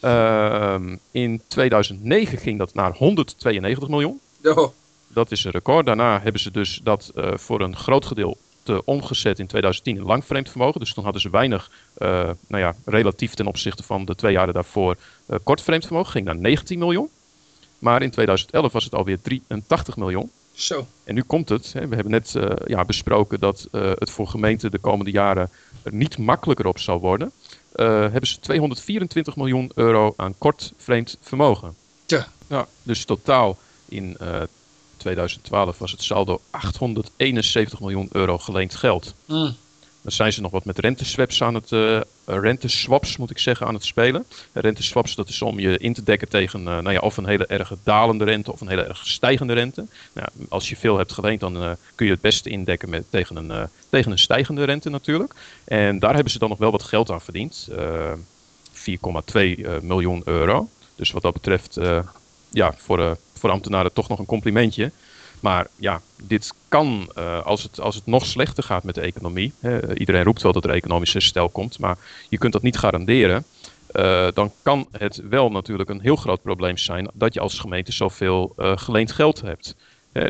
Ehm, in 2009 ging dat naar 192 miljoen. Oh. Dat is een record. Daarna hebben ze dus dat voor een groot gedeelte omgezet in 2010 in lang vreemd vermogen. Dus toen hadden ze weinig, nou ja, relatief ten opzichte van de twee jaren daarvoor, kort vreemd vermogen. Ging naar 19 miljoen. Maar in 2011 was het alweer 83 miljoen. Zo. En nu komt het. Hè, we hebben net uh, ja, besproken dat uh, het voor gemeenten de komende jaren er niet makkelijker op zal worden. Uh, hebben ze 224 miljoen euro aan kort vreemd vermogen. Ja. ja dus totaal in 2012 was het saldo 871 miljoen euro geleend geld. Mm. Zijn ze nog wat met renteswaps aan het, uh, renteswaps moet ik zeggen, aan het spelen. Renteswaps, dat is om je in te dekken tegen uh, nou ja, of een hele erg dalende rente of een hele erg stijgende rente. Nou, als je veel hebt geleend, dan kun je het beste indekken met, tegen, een, tegen een stijgende rente natuurlijk. En daar hebben ze dan nog wel wat geld aan verdiend. 4,2 miljoen euro. Dus wat dat betreft, ja, voor, voor ambtenaren toch nog een complimentje. Maar ja, dit kan, uh, als, het, als het nog slechter gaat met de economie. Hè, iedereen roept wel dat er economisch herstel komt, maar je kunt dat niet garanderen. Uh, dan kan het wel natuurlijk een heel groot probleem zijn dat je als gemeente zoveel uh, geleend geld hebt.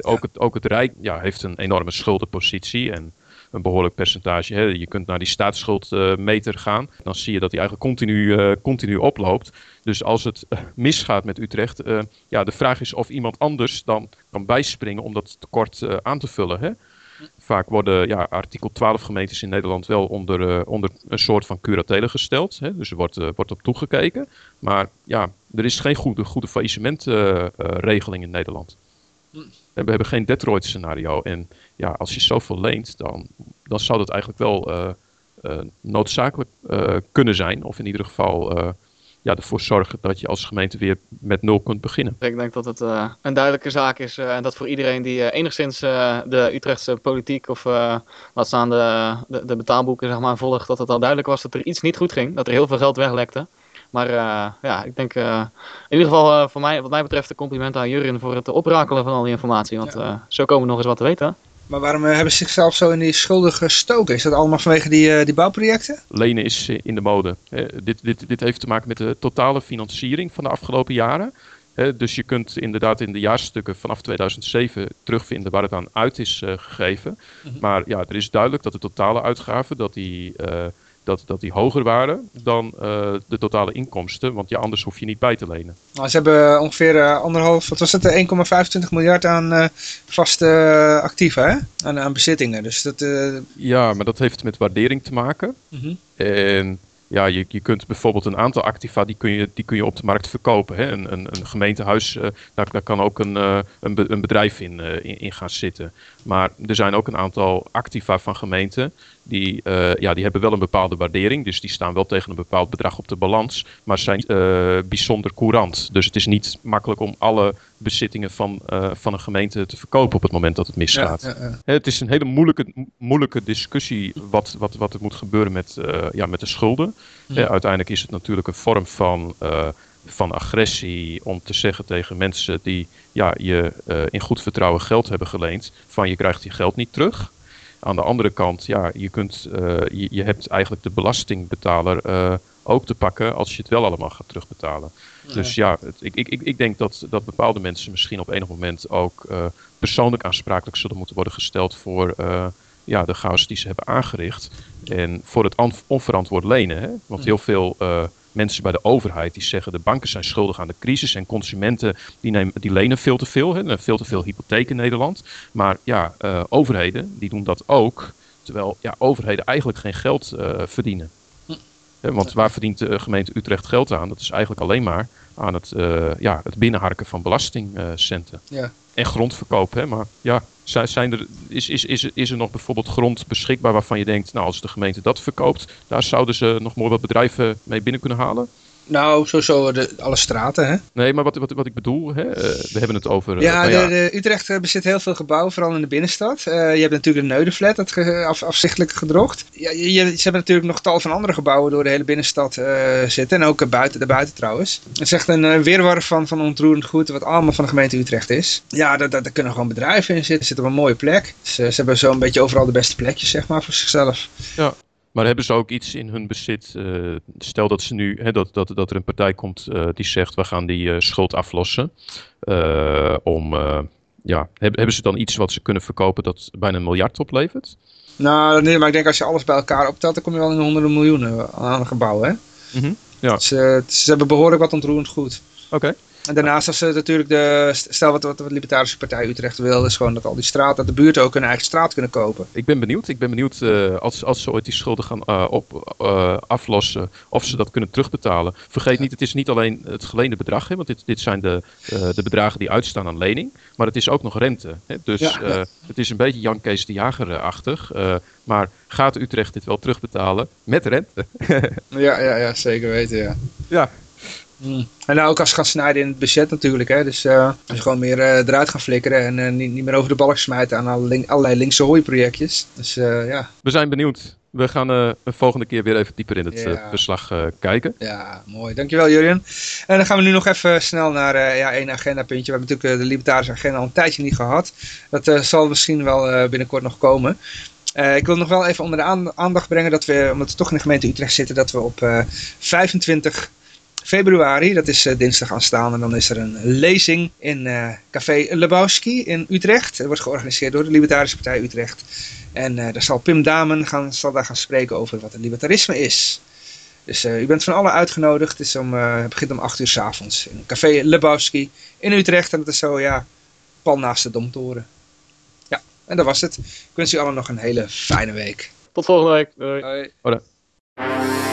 ook, het, ook het Rijk ja, heeft een enorme schuldenpositie en een behoorlijk percentage. Hè. Je kunt naar die staatsschuldmeter gaan. Dan zie je dat die eigenlijk continu, uh, continu oploopt. Dus als het uh, misgaat met Utrecht, ja, de vraag is of iemand anders dan kan bijspringen om dat tekort aan te vullen. Hè. vaak worden ja, artikel 12 gemeentes in Nederland wel onder, eh, onder een soort van curatele gesteld. Hè? Dus er wordt, eh, wordt op toegekeken. Maar ja, er is geen goede, goede faillissementregeling in Nederland. We hebben geen Detroit scenario. En ja, als je zoveel leent, dan, dan zou dat eigenlijk wel eh, eh, noodzakelijk eh, kunnen zijn. Of in ieder geval ja, ervoor zorgen dat je als gemeente weer met nul kunt beginnen. Ik denk dat het een duidelijke zaak is en dat voor iedereen die enigszins de Utrechtse politiek of laat staan de, de, de betaalboeken zeg maar, volgt, dat het al duidelijk was dat er iets niet goed ging, dat er heel veel geld weglekte. Maar eh, ja, ik denk eh, in ieder geval eh, voor mij, wat mij betreft een compliment aan Jurien voor het oprakelen van al die informatie, want Ja. eh, zo komen we nog eens wat te weten. Maar waarom hebben ze zichzelf zo in die schulden gestoken? Is dat allemaal vanwege die, eh, die bouwprojecten? Lenen is in de mode. Dit, dit, dit heeft te maken met de totale financiering van de afgelopen jaren. Dus je kunt inderdaad in de jaarstukken vanaf 2007 terugvinden waar het aan uit is eh, gegeven. Mhm. Maar ja, er is duidelijk dat de totale uitgaven dat die, eh, dat, dat die hoger waren dan eh, de totale inkomsten. Want ja, anders hoef je niet bij te lenen. Nou, ze hebben ongeveer eh, anderhalf, wat was het, eh, 1,25 miljard aan eh, vaste eh, activa, hè? Aan, aan bezittingen. Dus dat... eh, Ja, maar dat heeft met waardering te maken. mhm. En ja, je, je kunt bijvoorbeeld een aantal activa, die kun je, die kun je op de markt verkopen. Hè? Een, een, een gemeentehuis, eh, daar, daar kan ook een, eh, een, be- een bedrijf in, eh, in, in gaan zitten. Maar er zijn ook een aantal activa van gemeenten, die, eh, ja, die hebben wel een bepaalde waardering. Dus die staan wel tegen een bepaald bedrag op de balans, maar zijn eh, bijzonder courant. Dus het is niet makkelijk om alle bezittingen van, eh, van een gemeente te verkopen op het moment dat het misgaat. Ja, ja, ja. Hè, Het is een hele moeilijke, moeilijke discussie wat, wat, wat er moet gebeuren met, ja, met de schulden. Hè, uiteindelijk is het natuurlijk een vorm van, van agressie om te zeggen tegen mensen die ja, je eh, in goed vertrouwen geld hebben geleend, van je krijgt je geld niet terug. Aan de andere kant, ja, je, kunt, eh, je, je hebt eigenlijk de belastingbetaler eh, ook te pakken als je het wel allemaal gaat terugbetalen. Dus ja, het- ik, ik, ik, ik denk dat, dat bepaalde mensen misschien op enig moment ook persoonlijk aansprakelijk zullen moeten worden gesteld voor ja, de chaos die ze hebben aangericht. En voor het on- onverantwoord lenen. Hè? Want heel veel mensen bij de overheid die zeggen de banken zijn schuldig aan de crisis en consumenten die, nemen, die lenen veel te veel. Hè? Veel te veel hypotheken in Nederland. Maar ja, eh, overheden die doen dat ook. Terwijl ja, overheden eigenlijk geen geld eh, verdienen. Hè, want waar verdient de gemeente Utrecht geld aan? Dat is eigenlijk alleen maar aan het, eh, ja, het binnenharken van belastingcenten. Ja. En grondverkoop. Hè? Maar ja, zijn er, is, is, is, is er nog bijvoorbeeld grond beschikbaar waarvan je denkt, nou als de gemeente dat verkoopt, daar zouden ze nog mooi wat bedrijven mee binnen kunnen halen? Nou, sowieso de, alle straten, hè? Nee, maar wat, wat, wat ik bedoel, hè, eh, we hebben het over... eh, Ja, nou de, de Utrecht eh, bezit heel veel gebouwen, vooral in de binnenstad. Je hebt natuurlijk de Neudenflat, dat ge- af, afzichtelijk gedrocht. Ja, je, je- ze hebben natuurlijk nog tal van andere gebouwen door de hele binnenstad zitten. En ook buiten, daarbuiten trouwens. Het is echt een weerwar van, van ontroerend goed, wat allemaal van de gemeente Utrecht is. Ja, daar, daar, daar kunnen gewoon bedrijven in zitten. Ze zitten op een mooie plek. Eh, ze hebben zo'n beetje overal de beste plekjes, zeg maar, voor zichzelf. Maar hebben ze ook iets in hun bezit? eh, stel dat, ze nu, hè, dat, dat, dat er een partij komt eh, die zegt: we gaan die eh, schuld aflossen. om, ja, heb- hebben ze dan iets wat ze kunnen verkopen dat bijna een miljard oplevert? Nou, nee, maar ik denk als je alles bij elkaar optelt, dan kom je wel in de honderden miljoenen aan gebouwen, hè? Mhm, ja. Dus, eh, ze hebben behoorlijk wat ontroerend goed. Oké. En daarnaast als ze natuurlijk de, stel wat, wat de Libertarische Partij Utrecht wil, is gewoon dat al die straten, dat de buurten ook hun eigen straat kunnen kopen. Ik ben benieuwd. Ik ben benieuwd eh, als, als ze ooit die schulden gaan eh, op, eh, aflossen, of ze dat kunnen terugbetalen. Vergeet niet, het is niet alleen het geleende bedrag, hè, want dit, dit zijn de, eh, de bedragen die uitstaan aan lening, maar het is ook nog rente. Hè. Dus Ja, ja. eh, het is een beetje Jan Kees de Jager-achtig. eh, maar gaat Utrecht dit wel terugbetalen met rente? Ja, ja, ja zeker weten, ja. ja. En nou ook als ze gaan snijden in het budget natuurlijk, hè. Dus eh, als gewoon meer eh, eruit gaan flikkeren en eh, niet, niet meer over de balk smijten aan alle link- allerlei linkse hooiprojectjes. Dus eh, ja, We zijn benieuwd. We gaan eh, een volgende keer weer even dieper in het Ja. eh, verslag eh, kijken. ja, mooi. Dankjewel Jurjen. En dan gaan we nu nog even snel naar eh, ja, één agendapuntje. We hebben natuurlijk eh, de Libertarische agenda al een tijdje niet gehad. Dat eh, zal misschien wel eh, binnenkort nog komen. Eh, ik wil nog wel even onder de aan- aandacht brengen dat we, omdat we toch in de gemeente Utrecht zitten, dat we op eh, 25 februari, dat is eh, dinsdag aanstaande, dan is er een lezing in eh, Café Lebowski in Utrecht. Het wordt georganiseerd door de Libertarische Partij Utrecht. En eh, daar zal Pim Damen gaan, zal daar gaan spreken over wat een libertarisme is. Dus eh, u bent van allen uitgenodigd. Het, is om, eh, het begint om 8 uur s avonds in Café Lebowski in Utrecht. En dat is zo, ja, pal naast de Domtoren. Ja. En dat was het. Ik wens u allemaal nog een hele fijne week. Tot volgende week. Doei. Hoi. Hoi.